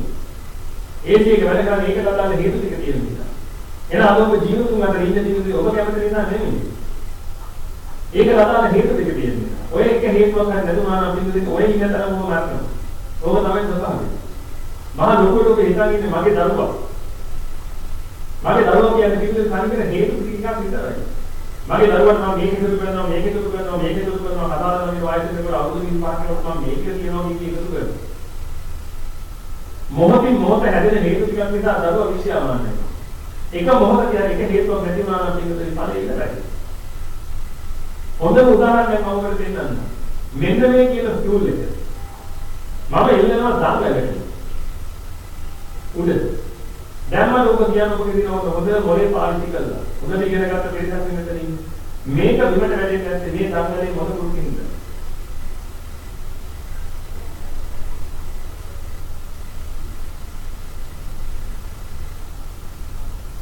AC එක වැඩ කරන්නේ ඒකට අදාළ හේතු ටික තියෙන නිසා. එහෙනම් අද ඔබ ජීවිතුන් අතර ඉන්න ජීවිතේ ඔබ කැමති නිසා නෙවෙයි. ඒකට අදාළ හේතු ටික තියෙන නිසා. ඔය එක හේතුවක් හරි නැතුණා නම් බින්දුවේ ඔය ඉන්න තරම ඔබ මරනවා. ඔබ තමයි ස්වභාවය. මහා ලොකුට ඔබ හිතාගෙන ඉන්නේ මගේ දරුවා. මගේ දරුවා කියන්නේ බින්දුවේ සංකේත හේතු ටිකක් විතරයි. මගේ දරුවාට මම මේක එකතු කරනවා මේක එකතු කරනවා මේක එකතු කරනවා. කතා කරනවා මේ වයසට කරලා අවුරුදු 25කට මම මේක කියනවා මේක එකතු කරනවා. මොහොතින් මොහොත හැදෙන හේතු ටිකක් නිසා දරුවා විශ්යාමන්නේ එක මොහොතක එක හේතුවක් නැති වුණා නම් මේක දෙලි ඵලෙ ඉවරයි හොඳම උදාහරණයක් මම ඔබට දෙන්නම් මෙන්න මේ කියන ෆියුල් එක. මම එල්ලනවා දාගලට උඩ. දැන් මම ඔබ කියන ඔබ කියන හොඳ මොලේ පාවිච්චි කළා. හොඳට ඉගෙන ගත්ත පිරිසක් මෙතන ඉන්නේ මේක බිමට වැටෙන්නේ නැත්නම් මේ දඟලේ මොන කුරුකින්ද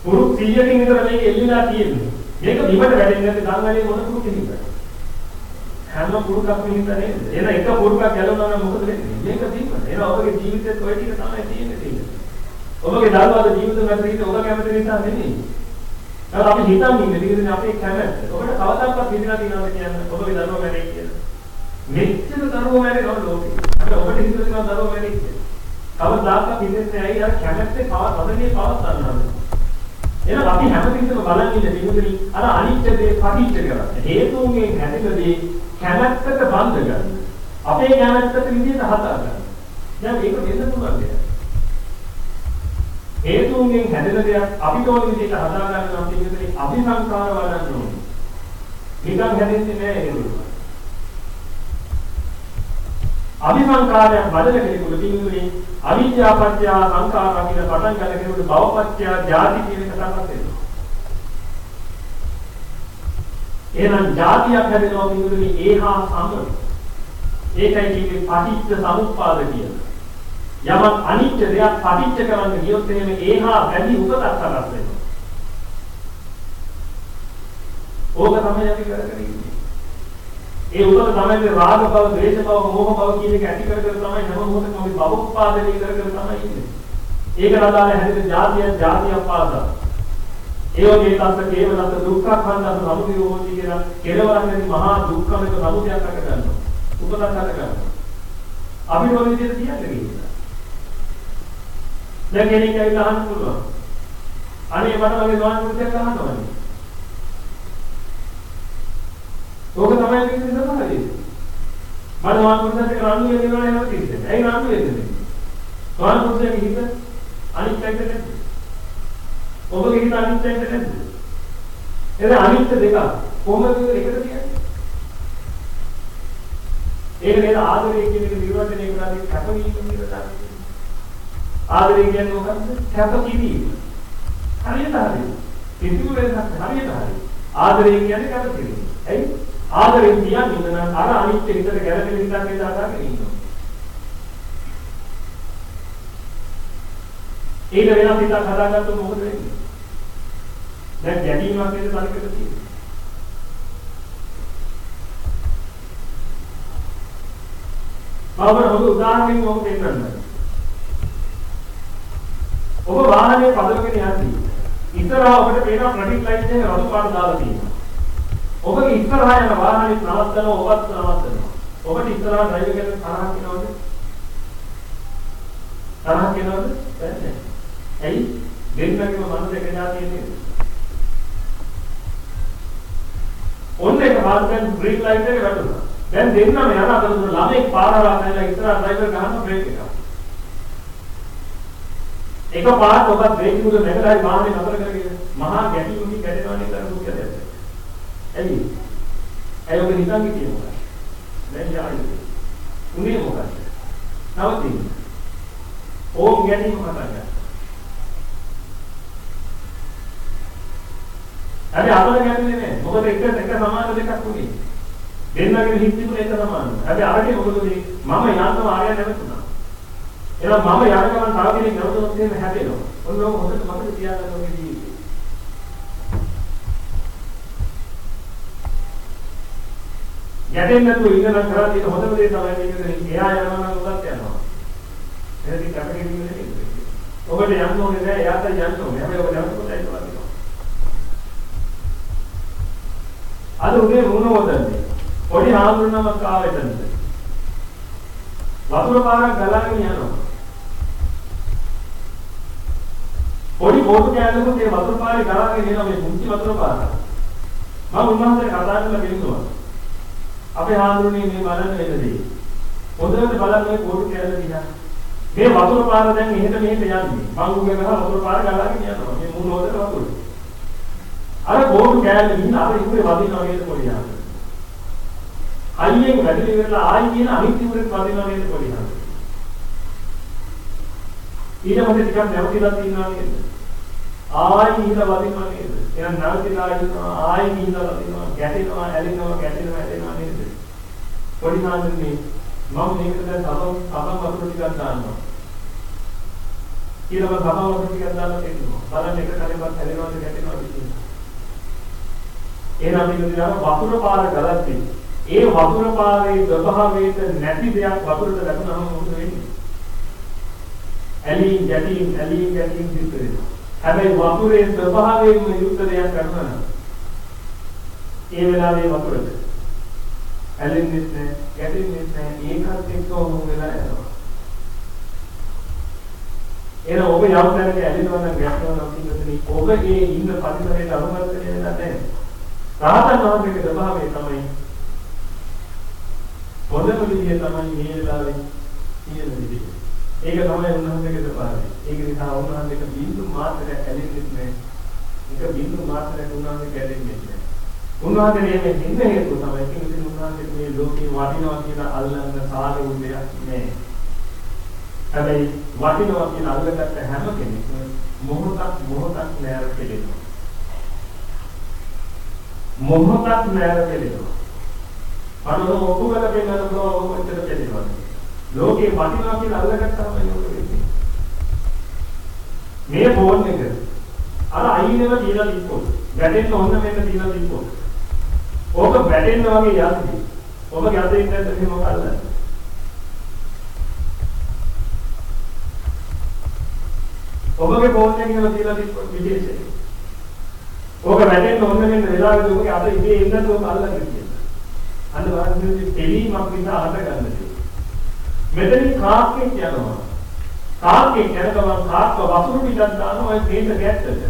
පුරුක් 100කින් විතර මේක එල්ලිලා තියෙන්නේ? මේක බිමට වැටෙන්නේ නැත්නම් දඟලේ මොන කුරුකින්ද හැම පුරුකක් මිනින්ද නේද? එන එක පුරුකක් ගැලවනවා නම් මොකද වෙන්නේ? මේක බිමට එන ඔබගේ ජීවිතේත් ඔය ටික තමයි තියෙන්නේ. ඔබගේ දරුවාගේ ජීවිත මැද ඔබ කැමති නිසා නෙමෙයි නමුත් අපි හිතන්නේ ඉන්නේ දිගින් අපේ කැමැත්ත. ඔබට කවදාවත් හිතලා තියෙනවද කියන්නේ ඔබගේ දරුවා මැරෙයි කියලා. මෙච්චර දරුවා මැරෙනවා ලෝකේ. අපිට ඔබට හිතලා තියෙනවා දරුවා මැරෙයි කියලා. කවදාවත් හිතෙන්නේ ඇයි අර කැමැත්තේ පවත් අදගේ පවත් ගන්නවා. එහෙනම් අපි හැමතිස්සෙම බලන් ඉන්නේ දිනුදෙනි අර අනිත්‍ය දේ පටිච්ච කරන්නේ. හේතුන්ගෙන් හැදෙන දේ කැමැත්තට බඳ ගන්න. අපේ කැමැත්තට විදිහට හදා ගන්න. දැන් මේක වෙන්න පුළුවන් දෙයක්. හේතුන්ගෙන් හැදෙන දෙයක් අපිට ඕන විදිහට හදා ගන්න නම් පිළිගන්නේ අභිසංකාර වඩන්න ඕනේ. නිකන් හැදෙන්නේ නෑ ඒක. අභිසංකාරයක් බදල කෙනෙකුට පිළිගන්නේ අවිද්‍යාපත්‍ය සංඛාරා කියන පටන් ගන්න කෙනෙකුට භවපත්‍ය ජාති කියන එක තමයි තේරෙන්නේ. එහෙනම් ජාතියක් හැදෙනවා පිළිගන්නේ ඒහා සම. ඒකයි කියන්නේ පටිච්ච සමුප්පාද කියලා. යමක් අනිත්‍ය දෙයක් පටිච්ච කරන්න ගියොත් එහෙම ඒහා වැඩි උපතක් සකස් වෙනවා. ඕක තමයි අපි කරගෙන ඉන්නේ. ඒ උපත තමයි රාග බව, ද්වේෂ බව, මෝහ බව කියන එක ඇති කරගෙන තමයි හැම මොහොතකම අපි භව උත්පාදනය කරගෙන තමයි ඉන්නේ. ඒක නදාල හැදෙන જાතිය જાතිය පාදා. ඒ වගේ තත්ත කේවලත් දුක්ඛ khanda සමුදයෝති කියන කෙලවරක් නැති මහා දුක්ඛමක සමුදයක් අට ගන්නවා. උපතක් අට ගන්නවා. අපි මොන විදිහට කියන්නේ දැන් කෙනෙක් ඇවිල්ලා අහන්න පුළුවන්. අනේ මට වගේ ස්වාමි පුරුෂයෙක් අහන්න ඕනේ. ඕක තමයි කියන්නේ තමයි. මම ස්වාමි පුරුෂයෙක් රණ්ඩු වෙනවා නේද කියන්නේ. ඇයි රණ්ඩු වෙන්නේ? ස්වාමි පුරුෂයෙක් හිත අනිත් පැත්තට නැද්ද? ඔබගේ හිත අනිත් පැත්තට නැද්ද? එද අනිත් දෙක කොහොමද එකට කියන්නේ? ඒක නේද ආදරය කියන එක නිර්වචනය කරන්නේ කැපවීම කියලා ආදරය කියන්නේ මොකක්ද? කැප කිරීම. හරියට හරි. කිසිම වෙනසක් හරියට හරි. ආදරය කියන්නේ කැප කිරීම. ඇයි? ආදරෙන් කියන්නේ නම් අර අනිත්‍ය විතර ගැළපෙන විදිහට නේද අදාගෙන ඉන්නවා. ඒක වෙනස් හිතක් හදාගත්තොත් මොකද වෙන්නේ? දැන් ගැටීමක් නේද තනිකර තියෙන්නේ. මම ඔබ උදාහරණයක් ඔබ දෙන්නම්. ඔබ වාහනේ පදවගෙන යද්දී ඉස්සරහා ඔබට පේන ට්‍රැෆික් ලයිට් එකේ රතු පාට දාලා තියෙනවා. ඔබගේ ඉස්සරහා යන වාහනේ නවත්තනවා ඔබත් නවත්තනවා. ඔබට ඉස්සරහා ඩ්‍රයිවර් කෙනෙක් තරහක් එනවද? තරහක් එනවද? නැහැ. ඇයි? දෙන්නගේම මනස එක જાතිය නේද? ඔන්න එක පාරෙන් බ්‍රේක් ලයිට් එක වැටුණා. දැන් දෙන්නම යන අතරතුර ළමෙක් පාර හරහා යන ඉස්සරහා ඩ්‍රයිවර් ගහන බ්‍රේක් එක. එක පාරක් ඔබ බ්‍රේක් මුද නැගලා වාහනේ නතර කරගෙන මහා ගැටීමකින් ගැටෙනවා නේද අර දුක දැක්කේ. ඇයි? ඇයි ඔබ නිකන් හිටියේ මොකක්ද? දැන් යාළුවෝ. උනේ මොකක්ද? නවතින්න. ඕම් ගැනීම මතක් ගන්න. හැබැයි අතල ගැටුනේ නෑ. මොකද එක එක සමාන දෙකක් උනේ. දෙන්නගේ හිත තිබුණ එක සමාන. හැබැයි අරගෙන මොකද මේ මම යන්තම ආයෙ නැවතුණා. එහෙනම් මම යන ගමන් තව කෙනෙක් නැවතුනොත් එහෙම හැදෙනවා. ඔන්න ඔක හොඳට මතක තියාගන්න ඕනේ ජීවිතේ. ගැටෙන්නේ නැතුව ඉන්න නම් කරලා තියෙන හොඳම දේ තමයි මේක. එයා යනවා නම් ඔබත් යනවා. එහෙනම් කැපගෙන ඉන්නේ නෙමෙයි. ඔබට යන්න ඕනේ නෑ එයාට යන්න ඕනේ. හැබැයි ඔබ නැවතුනොත් ඒක වදිනවා. අද උදේ වුණ හොදන්නේ. පොඩි හාමුදුරුවමක් ආවෙතනද. වතුර පාරක් ගලාගෙන යනවා. පොඩි බෝට් කෑල්ලකුත් ඒ වතුර පාරේ ගලාගෙන එනවා මේ මුංචි වතුර පාර. මම උන්වහන්සේට කතා කරලා කියනවා. අපේ හාමුදුරනේ මේ බලන්න වෙනදී. හොඳට බලන්න මේ බෝට් කෑල්ල දිහා. මේ වතුර පාර දැන් එහෙට මෙහෙට යන්නේ. මම උගේ ගහ වතුර පාර ගලාගෙන යනවා. මේ මුණ හොදට වතුර. අර බෝට් කෑල්ල ඉන්න අර ඉන්නේ වදිනවා නේද පොඩි හාමුදුරනේ. අයියෙන් වැඩි ඉවරලා ආයි කියන අනිත් ඉවරෙත් වදිනවා නේද පොඩි හාමුදුරනේ. ඊට පස්සේ ටිකක් නැවතිලා තියනවා නේද? ආයි ඊට වදිනවා නේද? එහෙනම් නැවතිලා ඉන්නවා ආයි ඊට වදිනවා ගැටෙනවා ඇලෙනවා ගැටෙනවා ඇලෙනවා නේද? පොඩි හාමුදුරනේ මම මේකට දැන් සබම් සබම් වතුර ටිකක් දානවා. ඊළඟ සබම් වතුර ටිකක් දාලා තියෙනවා. බලන්න එක කලෙවත් ඇලෙනවද ගැටෙනවද කියලා. එහෙනම් මේක දිහා වතුර පාර ගලද්දී ඒ වතුර පාරේ ස්වභාවයට නැති දෙයක් වතුරට වැටුනහම මොකද වෙන්නේ? ඇලීම් ගැටීම් ඇලීම් ගැටීම් සිද්ධ වෙනවා. හැබැයි වතුරේ ස්වභාවයෙන්ම යුක්ත දෙයක් කරනවා නම් ඒ වෙලාවේ වතුරට ඇලෙන්නේ නැහැ, ගැටෙන්නේ නැහැ, ඒකත් එක්ක ඔහු වෙලා යනවා. එන ඔබ යම් තැනක ඇලෙනවා නම් ගැටෙනවා නම් පිළිතුරේ ඔබ ඒ ඉන්න පරිසරයට අනුමත වෙලා නැහැ. රාතන් වහන්සේගේ ස්වභාවය තමයි හොඳම විදිය තමයි මේ වෙලාවේ තියෙන විදිය. ඒක තමයි උන්වහන්සේගේ ස්වභාවය. ඒක නිසා උන්වහන්සේට බින්දු මාත්‍රයක් ඇලෙන්නේ නැහැ. ඒක බින්දු මාත්‍රයක් උන්වහන්සේ ගැටෙන්නේ නැහැ. උන්වහන්සේ මේ හින්න හේතුව තමයි කිසිම උන්වහන්සේට මේ ලෝකේ වටිනවා කියලා අල්ලන්න සාලේ උදයක් නැහැ. හැබැයි වටිනවා කියලා අල්ලගත්ත හැම කෙනෙක්ම මොහොතක් මොහොතක් නෑර කෙලෙනවා. මොහොතක් නෑර කෙලෙනවා. අනෝ ඔබ වල පෙන්නන බව ඔබ මෙතන කෙලෙනවා. ලෝකේ වටිනවා කියලා අල්ලගත්තාම ඒක වෙන්නේ. මේ ෆෝන් එක අර අයිනේම තියලා තිබ්බොත් වැටෙන්න ඕන මෙන්න තියලා තිබ්බොත් ඕක වැටෙන්න වගේ යද්දි ඔබ ගැදෙන්නේ නැද්ද මේ මොකල්ද? ඔබගේ ෆෝන් එකේම තියලා තිබ්බොත් විදේශේ. ඕක වැටෙන්න ඕන මෙන්න වෙලාවෙදී ඔබගේ අත ඉතේ ඉන්නත් ඔබ අල්ලගෙන තියෙනවා. අන්න බලන්න දෙලීමක් නිසා අහත ගන්න තියෙනවා. මෙතනින් කාක්කෙක් යනවා. කාක්කෙක් යන ගමන් කාක්ක වතුරු පිටක් දානවා ඒ තේත ගැට්ටට.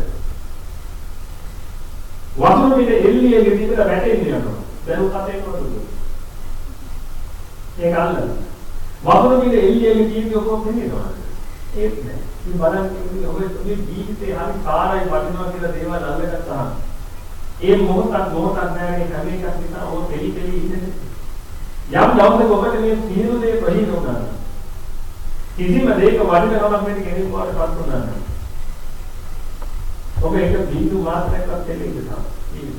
වතුරු පිට එල්ලිය ගෙදිකට වැටෙන්නේ යනවා. දැන් කතේ කොහොමද? ඒක අල්ලන්න. වතුරු පිට එල්ලිය ගෙදික ඔක්කොම දෙන්නවා. ඒක නෑ. ඉතින් බලන්න ඉන්නේ ඔබ ඔබේ ජීවිතේ හරි කාලයි වටිනවා කියලා දේවල් අල්ලගත්තාම ඒ මොහොතක් මොහොතක් නෑ මේ හැම එකක් නිසා ඔබ දෙලි දෙලි ඉන්නේ. යම් දවසක ඔබට මේ සියලු දේ ප්‍රහීන වුණා. කිසිම දෙයක වටිනකමක් නැති කෙනෙක් වාට පත් වුණා නම් ඔබ එක බිඳු මාත්‍රයක්වත් දෙලෙන්න තමයි.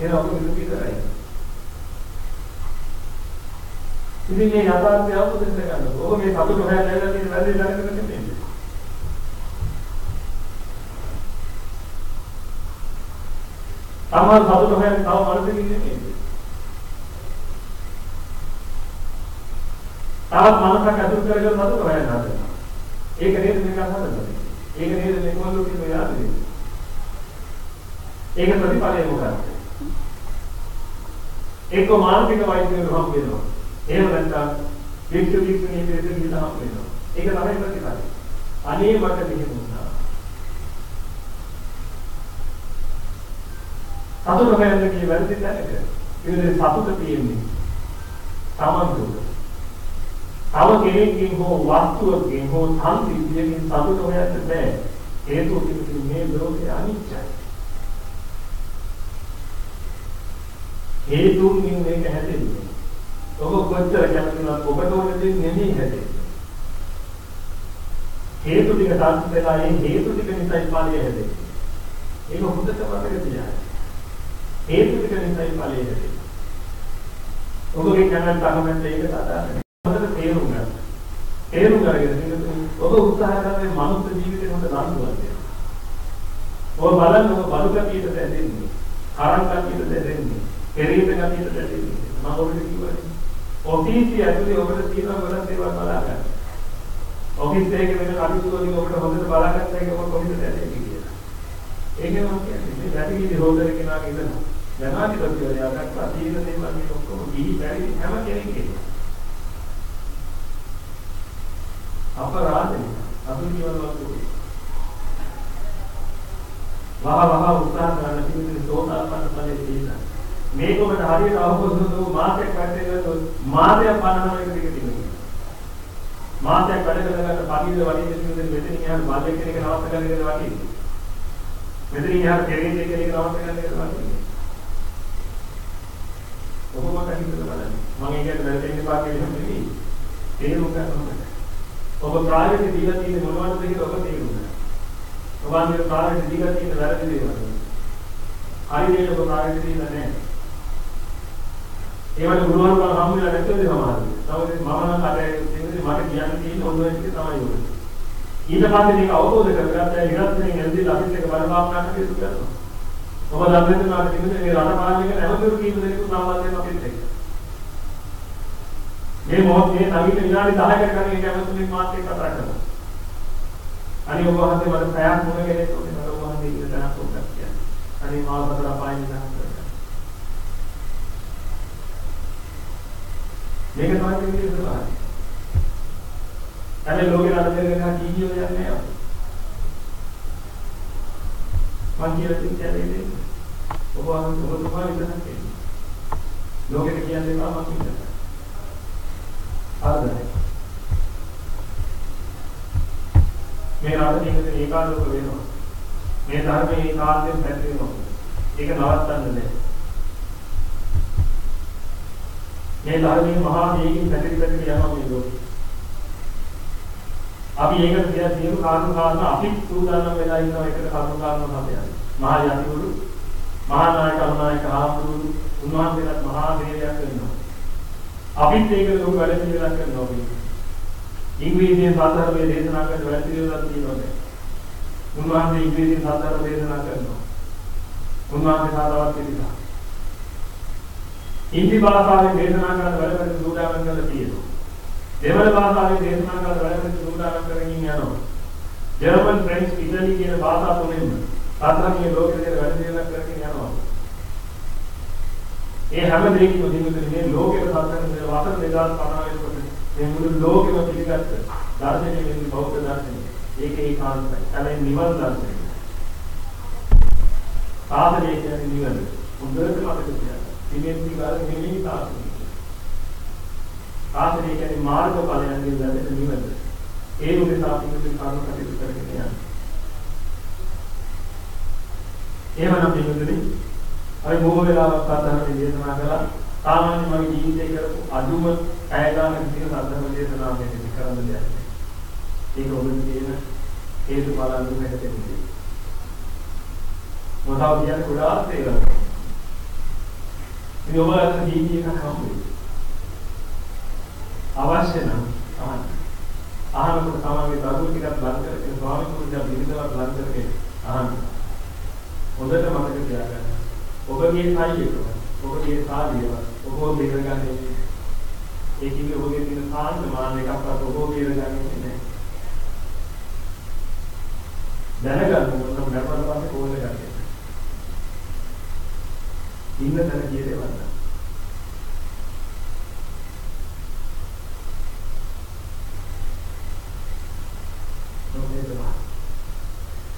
ඒක ඔබ විතරයි. ඉතින් මේ යථාර්ථය අවබෝධ කරගන්න. ඔබ මේ සතුට හොයලා ඉඳලා තියෙන වැඩේ දැනගෙන නෙමෙයි. තමන් සතුට හොයන්නේ තව මනසකින් නෙමෙයි. තවත් මනසක් ඇතුල් කරගෙන සතුට හොයන්න හදනවා. ඒක නේද මේක හදන්නේ. ඒක නේද මේ කොල්ලෝ කියන යාළුවේ. ඒක ප්‍රතිඵලය මොකක්ද? එක්ක මානසික වෛද්‍යවරු හම් වෙනවා. එහෙම නැත්නම් වික්ෂු වික්ෂුණී දෙවියන් ගිහලා හම් වෙනවා. ඒක තමයි ප්‍රතිඵලය. අනේ මට මෙහෙම වුණා. සතුට හොයන්න කිය වැරදි තැනක. ඉතින් සතුට තියෙන්නේ තමන් තුළ. තව කෙනෙක්ගෙන් හෝ වස්තුවකින් හෝ සංසිද්ධියකින් සතුට හොයන්න බෑ. හේතුව කිව්වේ මේ ලෝකේ අනිත්‍යයි. හේතුන්ගෙන් මේක හැදෙන්නේ. ඔබ කොච්චර කැමතිවත් ඔබට ඕන දේ නෙමෙයි හැදෙන්නේ. හේතු ටික සාර්ථක වෙලා ඒ හේතු ටික නිසායි ඵලය හැදෙන්නේ. ඒක හොඳට මතක තියාගන්න. හේතු ටික නිසායි ඵලය හැදෙන්නේ. ඔබගේ කනන් තහමෙන් ඒක සාධාරණයි. හොඳට තේරුම් ගන්න. තේරුම් ගන්න ඔබ උත්සාහ කරන්නේ මනුස්ස ජීවිතේ හොඳ දඬුවම් දෙන්න. ඔබ බලන්න ඔබ බඩු කටියට දැදෙන්නේ. කරන් කටියට දැදෙන්නේ. කෙරීත කටියට දැදෙන්නේ. මම ඔබට කිව්වනේ. ඔෆිස් ඇතුලේ ඔබට තියෙන ගොඩක් දේවල් බලා ගන්න. ඔෆිස් එකේ වෙන කටයුතු වලින් ඔබට හොඳට බලා ගන්න එක ඔබ කොහොමද දැදෙන්නේ කියලා. ඒකේ මම කියන්නේ මේ වැටිලි රෝදර කෙනාගේ ඉඳලා ජනාධිපතිවරයා දක්වා තියෙන දේවල් මේ ඔක්කොම ගිහි බැරි හැම කෙනෙක්ගේම අපරාධේ අසුනිවල වගේ වහ වහ උත්සාහ කරන කිසිම සෝතාපන්න ඵලයේ තියෙන මේක ඔබට හරියට අවබෝධ වුණොත් මාසයක් වැඩ මාසයක් 50 එකට තියෙනවා. මාසයක් වැඩ කරගන්න පරිවිද වලින් දෙන්නේ මෙතන යන බල්ලෙක් කෙනෙක් නවත්ත ගන්න එක වටින්නේ මෙතන යන කෙනෙක් කෙනෙක් නවත්ත ගන්න එක වටින්නේ ඔබ මට හිතලා බලන්න? මම ඒකට වැඩ දෙන්න පාකේ නෙමෙයි තේරුම් ගන්න ඕනේ. ඔබ ප්‍රායෝගික දීලා තියෙන මොනවද කියලා ඔබ තේරුම් ගන්න. ඔබ අnder ප්‍රායෝගික දීලා තියෙන වැරදි දේවල්. හරි දේ ඔබ ප්‍රායෝගික දීලා නැහැ. ඒවට ගුරුවරු කම හම් වෙලා නැත්නම් සමානයි. තමයි මම නම් කටේ මට කියන්න තියෙන ඔන්න ඔය ටික තමයි ඕනේ. ඊට පස්සේ මේක අවබෝධ කරගත්තා ඉරත්නේ ඇල්දී අපිත් එක බල භාවනා කරන්න කරනවා. ඔබ දන්නේ නැත්නම් මේ රට පාලනය කරන හැමදෙරු කීප දෙනෙකු සම්බන්ධ වෙනවා අපිත් එක්ක. මේ මොහොතේ නගිට විනාඩි 10කට කලින් කැමතුලින් මාත් එක්ක කතා කරනවා. අනිත් ඔබ වහන්සේ මට ප්‍රයාස මොන කෙනෙක් උනේ මට ඔබ වහන්සේ ඉන්න තැනක් පොඩ්ඩක් කියන්න. අනිත් මාව හතර අපායින් ඉඳන් කරගන්න. මේක තමයි කියන්නේ ස්වභාවය. අනේ ලෝකේ රටේ ගහ කීකියෝ යන්නේ නැහැ. මං කියලා තියෙන්නේ ඔබ වහන්සේ ඔබතුමා විතරක් කියන්නේ. ලෝකෙට කියන්නේ මම කියන්නේ. ආදරයි. මේ රට ජීවිතේ ඒකාලෝක වෙනවා. මේ ධර්මයේ ඒකාන්තයෙන් පැතිරෙනවා. ඒක නවත්තන්න බෑ. මේ ධර්මයේ මහා වේගින් පැතිරි පැතිරි යනවා මේ ලෝකෙ. අපි ඒකට කියන සියලු කාරණා කාරණා අපි සූදානම් වෙලා ඉන්නවා ඒකට කරුණු කාරණා හදන්න. මහා යතිවරු, මහා නායක අනුනායක ආමතුරු, උන්වහන්සේලාත් මහා දේවයක් කරනවා. අපිත් ඒක ලොකු වැඩ පිළිවෙලක් කරනවා කියන්නේ. ඉංග්‍රීසියෙන් සාධාරණව දේශනා කරන වැඩ පිළිවෙලක් තියෙනවා. උන්වහන්සේ ඉංග්‍රීසියෙන් සාධාරණව දේශනා කරනවා. උන්වහන්සේ සාධාරණව පිළිගන්නවා. හින්දි භාෂාවෙන් දේශනා කරන වැඩ පිළිවෙල සූදානම් කරලා තියෙනවා. දෙමළ භාෂාවෙන් දේශනා කරන වැඩ පිළිවෙල සූදානම් කරගෙන යනවා. ජර්මන්, ෆ්‍රෙන්ච්, ඉතාලි කියන භාෂා තුනෙන්ම සාධාරණීය ලෝකෙට වැඩ පිළිවෙලක් කරගෙන යනවා. ඒ හැම දෙයකින්ම දිනුනේ මේ ලෝකෙට සත්‍යන මේ වසර 2050 වෙනකොට මේ මුළු ලෝකෙම පිළිගත්ත දර්ශනය වෙන්නේ බෞද්ධ දර්ශනය. ඒක ඒකාන්තයි. තමයි නිවන් දර්ශනය. සාධනය කියන්නේ නිවන. හොඳට මතක තියාගන්න. ඉමේජි වල නෙමෙයි සාධනය. සාධනය කියන්නේ මාර්ගඵලයන්ගෙන් ලැබෙන නිවන. ඒ නිසා අපි මේ කරුණු කටයුතු කරගෙන යනවා. එහෙමනම් පින්වතුනි අපි බොහෝ වෙලාවක් සාධාරණ දේශනා කළා. සාමාන්‍ය මගේ ජීවිතේ කරපු අදුම ඇය ගන්න විදිහ සාධාරණ දේශනා මේ දෙක කරන්න දෙයක් නෑ. ඒක ඔබේ තියෙන හේතු බලන්න හැදෙන්නේ. මොතාව කියන්නේ ගොඩාක් දේවල්. ඉතින් ඔබ අද ජීවිතේ එකක් හම්බුනේ. අවශ්‍ය නම් අහන්න. අහනකොට තමයි දරුවෝ ටිකක් ලං කරගෙන ස්වාමි පුරුෂයා පිළිදවක් ලං කරගෙන අහන්න. හොඳට මතක තියාගන්න. ඔබගේ සායියක ඔබගේ සාදියව ඔබ දෙකගන්නේ ඒ කියන්නේ ඔබගේ තියෙන සාන්ත මාන එකක්වත් ඔබ බේරගන්නේ නැහැ. දැනගන්න ඕන නම් මරණය පස්සේ කොහොමද කරන්නේ? ඉන්න තැන කීයේ වන්ද?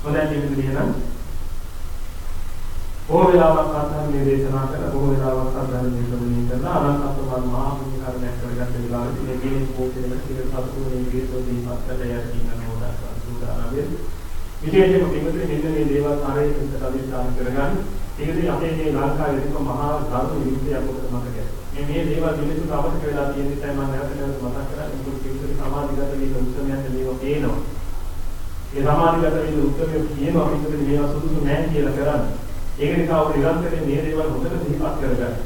හොඳයි කියන්නේ එහෙනම් බොහෝ වෙලාවක් අත්හරින්නේ දේශනා කරලා බොහෝ වෙලාවක් අත්හරින්නේ ශ්‍රවණය කරලා අනන්ත අප්‍රමාණ මහා පුණ්‍ය කර්මයක් කරගන්න වෙලාවෙදී මේ කියන පොතේ කියලා සතුටු වෙන විදිහට දීපත් කරලා යට කියන නෝදා සුදානවේ විශේෂයෙන්ම පිටුනේ මෙන්න මේ දේවල් ආරේ පිටට අධිෂ්ඨාන කරගන්න. ඒකදී අපේ මේ ලංකාවේ තියෙන මහා ධර්ම විද්‍යාවක් ඔබට මතකයි මේ මේ දේවල් මිනිස්සුන්ට අවශ්‍ය වෙලා තියෙන නිසා මම නැවත නැවත මතක් කරන්නේ. මුළු පිටුනේ සමාධිගත වීම උත්සවයන්ට මේවා පේනවා. ඒ සමාධිගත වීම උත්සවය කියනවා පිටුනේ මේවා සුදුසු නැහැ කියලා කරන්නේ. ඒක නිසා ඔබ නිරන්තරයෙන් මේ දේවල් හොඳට සිහිපත් කරගන්න.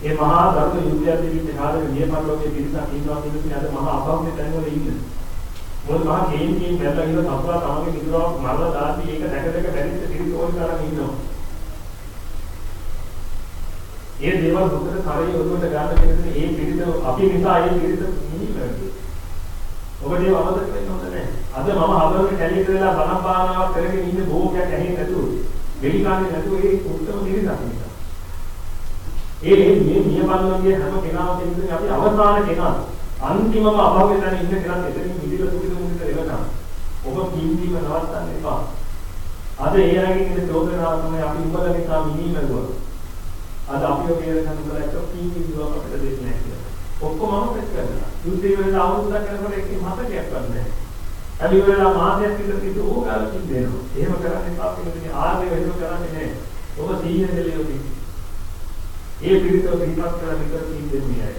මේ මහා ධර්ම යුද්ධය පිළිච්ච කාලේ නියමල්ලෝකේ පිරිසක් ඉන්නවා කියන්නේ අද මහා අභෞතික තැන්වල ඉන්නේ. මොකද මහා කේන්තියෙන් බැලලා ඉන්න සතුරා තමගේ මිතුරාවක් මරලා දාති ඒක දැක දැක බැරිච්ච පිරිස ඕන තරම් ඉන්නවා. ඒ දේවල් හොඳට කරේ ඔළුවට ගන්න කෙනෙක් ඒ පිරිස අපි නිසා ඒ පිරිස නිහිරයි. ඔබ දේව අමතක වෙන්න හොඳ නැහැ. අද මම හදවතේ කැලේ කියලා බණ භාවනාවක් කරගෙන ඉන්න බොහෝකයක් ඇහෙන්නේ නැතුව වෙලිකාන්නේ නැතුව ඒ උත්තම නිරිසක් නිසා. ඒ මේ නියමල්ලගේ හැම කෙනාම කියන්නේ අපි අවසාන කෙනා. අන්තිමම අභාවයෙන් දැන ඉන්න කෙනා එතනින් මිදිලා සුවිද මුදිත වෙනවා. ඔබ කිංදීම නවත්තන්න එපා. අද ඒ අයගෙන් ඉන්න චෝදනාව තමයි අපි උඹලා නිසා මිනිමරුවා. අද අපි ඔය කියන කනුකල එක කිංදීම අපිට දෙන්නේ නැහැ කියලා. ඔක්කොම අපිට කරනවා. යුද්ධය වෙන අවුරුද්දක් යනකොට ඒකේ මතකයක් ගන්නෑ. ඇලි වෙලා මාසයක් විතර කිව්ව ඕකාලකින් දෙනවා. එහෙම කරන්නේ එපා කියන්නේ ආර්ය වෙහෙම කරන්නේ නැහැ. ඔබ 100 දෙලියෝටි. ඒ පිළිතුර පිටපත් කරලා විතර කියන්නේ අය.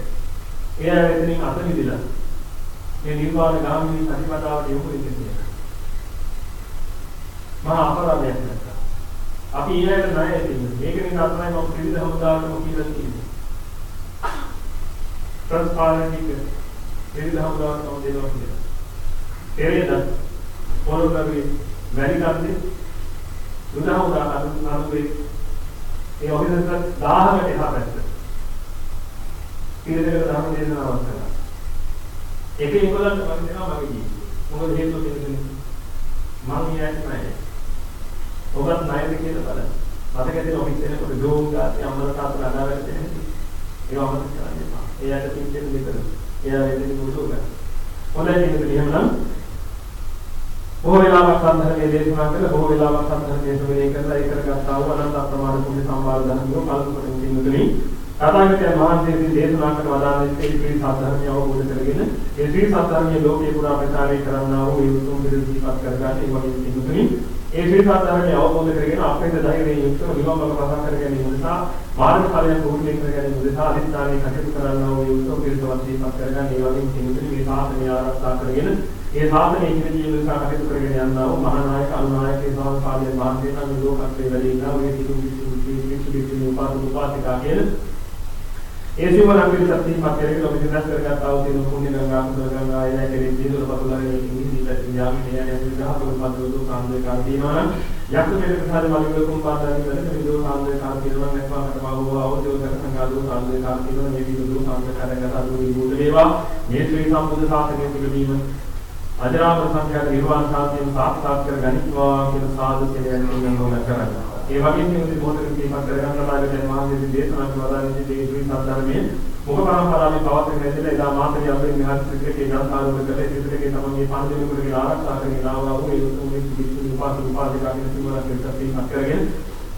එයා එතනින් අත මිදලා මේ නිර්වාණ ගාමිනී ප්‍රතිපදාවට යොමු වෙන්නේ. මහා අපරාධයක් නැත්නම්. අපි ඊළඟට ණය දෙන්නේ. මේක නිසා තමයි මම ත්‍රිවිධ හමුදාවටම කියලා තියෙන්නේ. ප්‍රස්පාරණික ත්‍රිවිධ හමුදාවටම දෙනවා කියලා. පෙරේද පොරොකගේ වැඩි කන්දේ උදාහ උදාහරණ අනුවේ ඒ ඔෆිසර්ස් 1000කට එහා පැත්ත. කීයකට ධර්ම දේශනාවක් කළා. ඒක ඒගොල්ලන්ට මම දෙනවා මගේ ජීවිතේ. මොකද හේතුව කියන්නේ මම ඊයට නැහැ. ඔබත් නැයිද කියලා බලන්න. මතක ඇතින ඔෆිස් එකකට ගෝන් ගාති අම්මලා තාත්තලා අදාළට තියෙන්නේ. ඒව අමතක කරන්න එපා. එයාට පිටින් දෙන්න. එයා වෙන්නේ මොකද? හොඳයි නේද එහෙමනම් බොහෝ වෙලාවක් සම්ධර්මයේ දේශනා කළ. බොහෝ වෙලාවක් සම්ධර්මයේ ශ්‍රවණය කරලා ඒක කරගත්තා වූ අනන්ත අප්‍රමාණ පුණ්‍ය සම්භාර ධර්මියෝ කල්පපටින් කිනුතුනි තථාගතයන් වහන්සේ විසින් දේශනා කළ වදාළේ ඒ ශ්‍රී සත්‍යධර්මය අවබෝධ කරගෙන ඒ ශ්‍රී සත්‍යධර්මයේ ලෝකේ පුරා ප්‍රචාරය කරන්නා වූ ඒ උතුම් පිළිසිපත් කරගන්න ඒ වගේ කිනුතුනි ඒ ශ්‍රී සත්‍යධර්මය අවබෝධ කරගෙන අපේ ධෛර්යයෙන් යුක්තව නිවන් මඟ පසක් කර ගැනීම නිසා මාර්ග ඵලයන් පුරුදු කර ගැනීම නිසා අදිස්ථානයේ කටයුතු කරන්නා වූ ඒ උතුම් පිළිසවත් දීපත් කරගන්න ඒ වගේ කිනුතුනි මේ සාසනය ආරක්ෂා කරගෙන ඒ ශාසනය ඉදිරියේ නිසා කටයුතු කරගෙන යනවා වූ මහානායක අනුනායක ඒ සාමකාලීන මහන්සියන් මේ ලෝකත්වයේ වැඩි ඉන්නා වූ ඒ සිතුම් විසු විසු උපාසක උපාසිකා කියන ඒ සිවණ අපේ සත්‍යීමත් කරගෙන ඔබ දිනස් කරගත්තා වූ සියලු පුණ්‍ය ගංගා කුසල ගංගා ආයතන කෙරෙහි සියලු පතුලගෙන ඉන්නේ විඥාමී යන යන විග්‍රහ පොල්පදෝ කාන්දේ කාන්දේනවා යක්ක මෙලක සාද මලිකුම් පාදානි වල විදෝ කාන්දේ කාන්දේනවා නැත්නම් බවෝ අවදෝදක සංඝාදෝ කාන්දේ කාන්දේනවා මේ විදෝ කාන්දේ කරගත අදුරි බුදු වේවා මේ ශ්‍රී සම්බුද්ධ ශාසනය පිළිබීම අජරාමර සංඛ්‍යාත නිර්වාණ සාන්තියම සාක්ෂාත් කර ගනිත්වා කියන සාදු කෙලෙන් නියමන කරගන්න. ඒ වගේම මේ මොහොතේ දීපක් කරගන්න බාරගෙන මහන්සිය දේශනා කරවදාන්නේ මේ ශ්‍රී සද්ධර්මයේ මුඛ පරම්පරාවේ පවතින හැදෙලා එදා මාතරිය අපේ නිහාර ත්‍රිකේ ගාථාරෝධ කළේ. ත්‍රිකේ තමන්ගේ පන්දෙනෙකුගේ ආරක්ෂා කරගෙන ආවා. වූ ඒ උතුම් මේ පිළිතුරු උපාසක උපාසිකාගෙන සිමරක් දෙත්තේ කරගෙන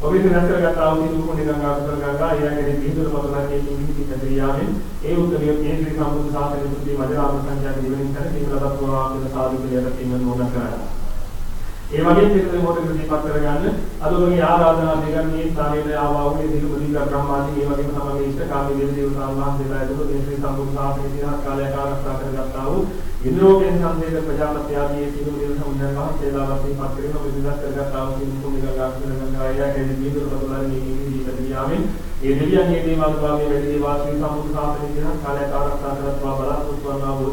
ඔබේ නැතරගත ආවදී දුක නිගංගා කුසල ගංගා එයාගේ පිහිටුල පතලන්නේ නිමිති කැදියාවෙන් ඒ උත්තරිය මේ ශ්‍රී සම්බුද්ධ ශාසනය තුදී වජරාම සංඥා දිවෙන් කර සිංහලදත්වා කියන සාදු පිළිවෙල තින්න ඕන කරා. ඒ වගේම පිළිතුරු මොකටද දීපත් කරගන්න. අද ඔබගේ ආරාධනා දෙකන් මේ ස්ථානයේ ආවා වූ මේ දිලු බුද්ධ බ්‍රහ්මාදී මේ වගේම තමයි ඉෂ්ඨකාමී දේව දේවතාවුන් වහන්සේලා ඇතුළු මේ ශ්‍රී සම්බුද්ධ ශාසනය දිනක් කාලයක් ආරක්ෂා කරගත්තා වූ ඉන්ද්‍රෝපෙන් සම්දේශ ප්‍රජාපති ආදී සියලු දේව සමුදාය වහන්සේලා වශයෙන් පත් කරගෙන ඔබ දිනක් කරගත්තා වූ සියලු කුණික ගාස්කර ගංගාය ගැන දීදුර පතුලන්නේ මේ දීපදියාවෙන් ඒ දෙවියන්ගේ දේවාල භාගයේ වැඩි දේවා ශ්‍රී සම්බුද්ධ ශාසනය දිනක් කාලයක් ආරක්ෂා කරගත්තා බලාපොරොත්තු වන්නා වූ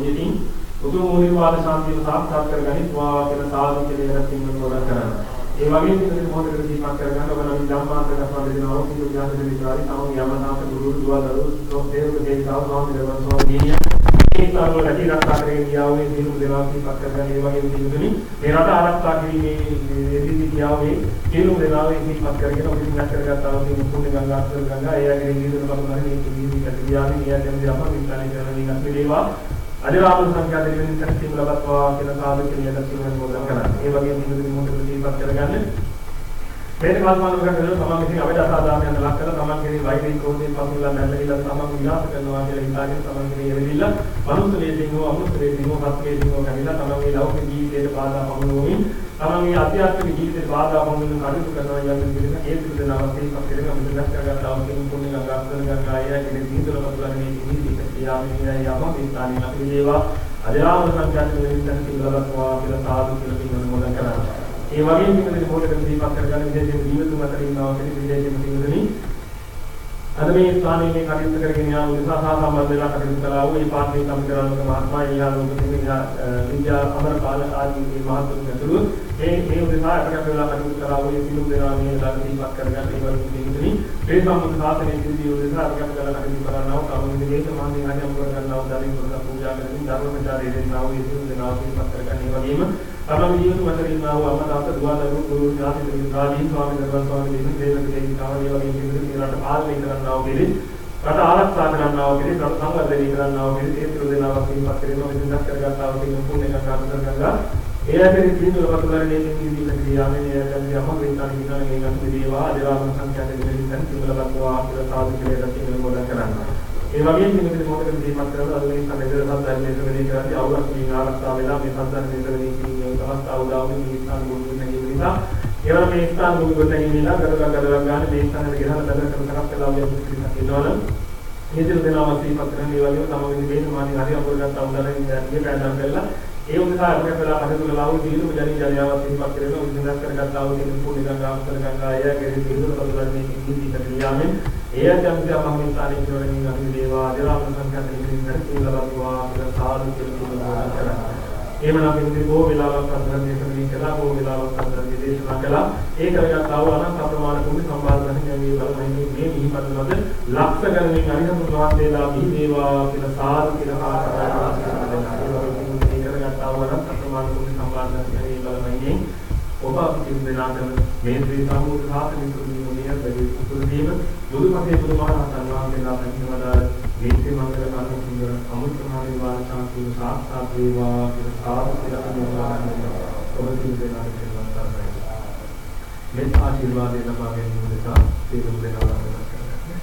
උතුම් නිර්වාණ ශාන්තිය සාක්ෂාත් කර ගනිත්වා කියන සාදු කියලා රැකින්න තෝරා කරනවා. ඒ වගේම ඉතින් මොහොතකට දීපක් කරගන්න ඔබ නම් ධම්මාන්තක සම්බන්ධව සිදු ඥාන විචාරි තම යමනාත ගුරු දුවා දරු සෝතේව දේතාව සාමිදවන් සෝදීනිය ඒ ස්ථානවල රැකී ආරක්ෂා කරගෙන ගියාවේ සියලු දේවා දීපක් කරගන්න ඒ වගේම දිනුතුනි මේ රට ආරක්ෂා කිරීමේ යෙදී ගියාවේ සියලු දේවා දීපක් කරගෙන ඔබ ඉන්න කරගත්තා වූ පුණ්‍ය ගංගා අස්තර ගංගා ඒ යගේ නිදුන බලන මේ කිවිදි කටියාවේ නියතෙන් දිහා විස්තරණය කරන මේ අපි දේවා අදිරාම සංඛ්‍යා දෙවියන් සත්‍යම ලබත්වා කියලා සාදු කියන දර්ශනය මොදන් කරන්නේ. ඒ වගේම දිනුතුනි මොහොතකට දීපක් කරගන්න. මේක කල්පනා කරගෙන තමන් ඉතින් අවද අසාධාරණයක් ලක් කරලා තමන් කෙරේ වෛරී ක්‍රෝධයෙන් පසුලා නැල්ලවිලා තමන් විනාශ කරනවා කියලා හිතාගෙන තමන් කෙරේ එවෙලිලා මනුස්ස වේදින් හෝ අමනුස්ස වේදින් හෝ සත් වේදින් හෝ කැමිලා තමන්ගේ ලෞකික ජීවිතයට බාධා පමුණුවමින් තමන්ගේ අධ්‍යාත්මික ජීවිතයට බාධා පමුණුවමින් කටයුතු කරනවා යන විදිහට ඒ පිළිබඳව අවස්ථේ පස්කරගෙන මුදලක් කරගත්තා වගේ පුණ්‍ය ගංගා අස්තර ගංගා අය කෙරේ දීදල පසුලා මේ ජීවිතය යාමිනිය යම මේ ස්ථානික අපි දේවා අධිරාම සංඛ්‍යාත වෙනින් සිංහලත්වා කියලා සාදු කියලා කියන මොදන් කරන්නේ ඒ වගේම මේකේ පොඩකට දීපක් කරගන්න විශේෂයෙන් ජීවිතුන් අතර ඉන්නවා කියන විශේෂයෙන් තියෙනදනි අද මේ ස්ථානයේ මේ කටයුතු කරගෙන යාම නිසා සහ සම්බන්ධ වෙලා කටයුතු කළා වූ මේ පාර්ශ්වයේ සම්කරණක මහත්මයා ඊළඟ ලෝකෙ විද්‍යා අමරපාල ආදී මේ මහතුන් ඇතුළු. මේ මේ උදෙසා අපට වෙලා කටයුතු කළා වූ සිළු දෙනා මේ දාන දීපක් කරගන්න ඒ වගේ තියෙනදනි මේ සම්බන්ධ සාසනයේ සිද්ධිය උදෙසා අපට වෙලා කටයුතු කරනවා කවුරුද මේක මහන්නේ ආදී අමර කරනවා දාලින් කරලා පූජා කරමින් ධර්ම ප්‍රචාරය දෙන්නා වූ සිළු දෙනා දීපක් කරගන්න ඒ වගේම තමන් ජීවිත මතර ඉන්නා වූ අම්මා තාත්තා දුව දරුවෝ ගුරු ඥාති මිත්‍රාදීන් ස්වාමීන් වහන්සේ ස්වාමීන් වහන්සේ දේවක දේවිකාව ඒ වගේ කෙනෙකුට රට පාලනය කරන්නා වූ කෙනෙක් රට ආරක්ෂා කරන්නා වූ කෙනෙක් රට සංවර්ධනය කරන්නා වූ කෙනෙක් ඒ සියලු දෙනාවක් ඉන්පත් කරගෙන විඳින්නක් කරගත්තා වූ කෙනෙක් පුණ්‍ය ගංගා කරගන්නා ඒ ඇතරින් පිළිතුර වතුලරනේ නිදී ප්‍රක්‍රියාවෙන් ඒ ඇතරින් යම වෙන්තාන විනාන මේ ගන්න දේවා දේවාම සංඛ්‍යාත දෙවියන් සිංහල බක්වා කියලා සාදු කියලා සිංහල මොඩ කරනවා ඒ වගේම මේකේ මොකටද දීපත් කරලා අද මේ සම්මේලන සම්දායන දෙකේ කරන්නේ. අවුලක් මේ ආරක්ෂා වෙලා මේ සම්දායන දෙකේ කියන අවස්ථාව උදාවමින් මේ ස්ථාන මුල් වෙන නිසා. ඒවල මේ ස්ථාන මුල් වෙන නිසා ගලගා ගලගා ගන්න මේ ස්ථානෙට ගෙනහලා බඳ කරන කරක් වෙලා වගේ පිළිසක් ඉන්නවනම් මේ දින දෙනවා දීපත් කරන්නේ ඒ වගේම තමයි මේ මානි හරි අපරගත් අවුලෙන් ඉන්නේ පැනනම් කරලා ඒ උදෙසා අපේ වෙලා කටයුතු කළා වූ දීලු ජනී ජනයාව දීපත් කරගෙන උදිනස් කරගත්තා වූ කෙනෙකු පුණ්‍ය ගංගා අමතර ගංගා අය කෙරෙහි පිළිතුරු පසුලන්නේ ඉන්දී කරියාමෙන් ඒ අධ්‍යාත්මික මහින් ස්ථානයේ ඉන්නවනේ අපි දේවා දේවා සංකල්ප දෙකින් කරලා කියලා සාදු කියලා කරනවා එහෙමනම් ඉතින් බොහෝ වෙලාවක් අත්දැකීම් දෙකකින් කළා බොහෝ වෙලාවක් අත්දැකීම් දේශනා කළා. ඒ කරගත් ආව අනන්ත අප්‍රමාණ කුණි සම්බාධන මේ බලමයි මේ මිහිපත්වද ලක්ෂ ගණනින් අරිහතුන් වහන්සේලා මිහි දේවා කියලා සාදු කියලා ආකාරයට ඒ කරගත් ආව අනන්ත අප්‍රමාණ කුණි සම්බාධන මේ බලමයි ඔබ අපි කියන දෙනාටම මේ ශ්‍රී සම්බුද්ධ ශාසනය තුළින් මොනිය දෙවි බුදුමහේ බුදුමහරහතන් වහන්සේලා පැමිණවදා නීති මංගල කර්ම සුන්දර අමුත්‍රාණි වාචාන්ති සාක්ෂාත් වේවා කියලා සාර්ථක අනුමෝදන් ඔබ සිල් දෙනාට සර්වතරයි මේ ආශිර්වාදය ලබා ගැනීම නිසා සියලු දෙනා ලබා කරගන්න.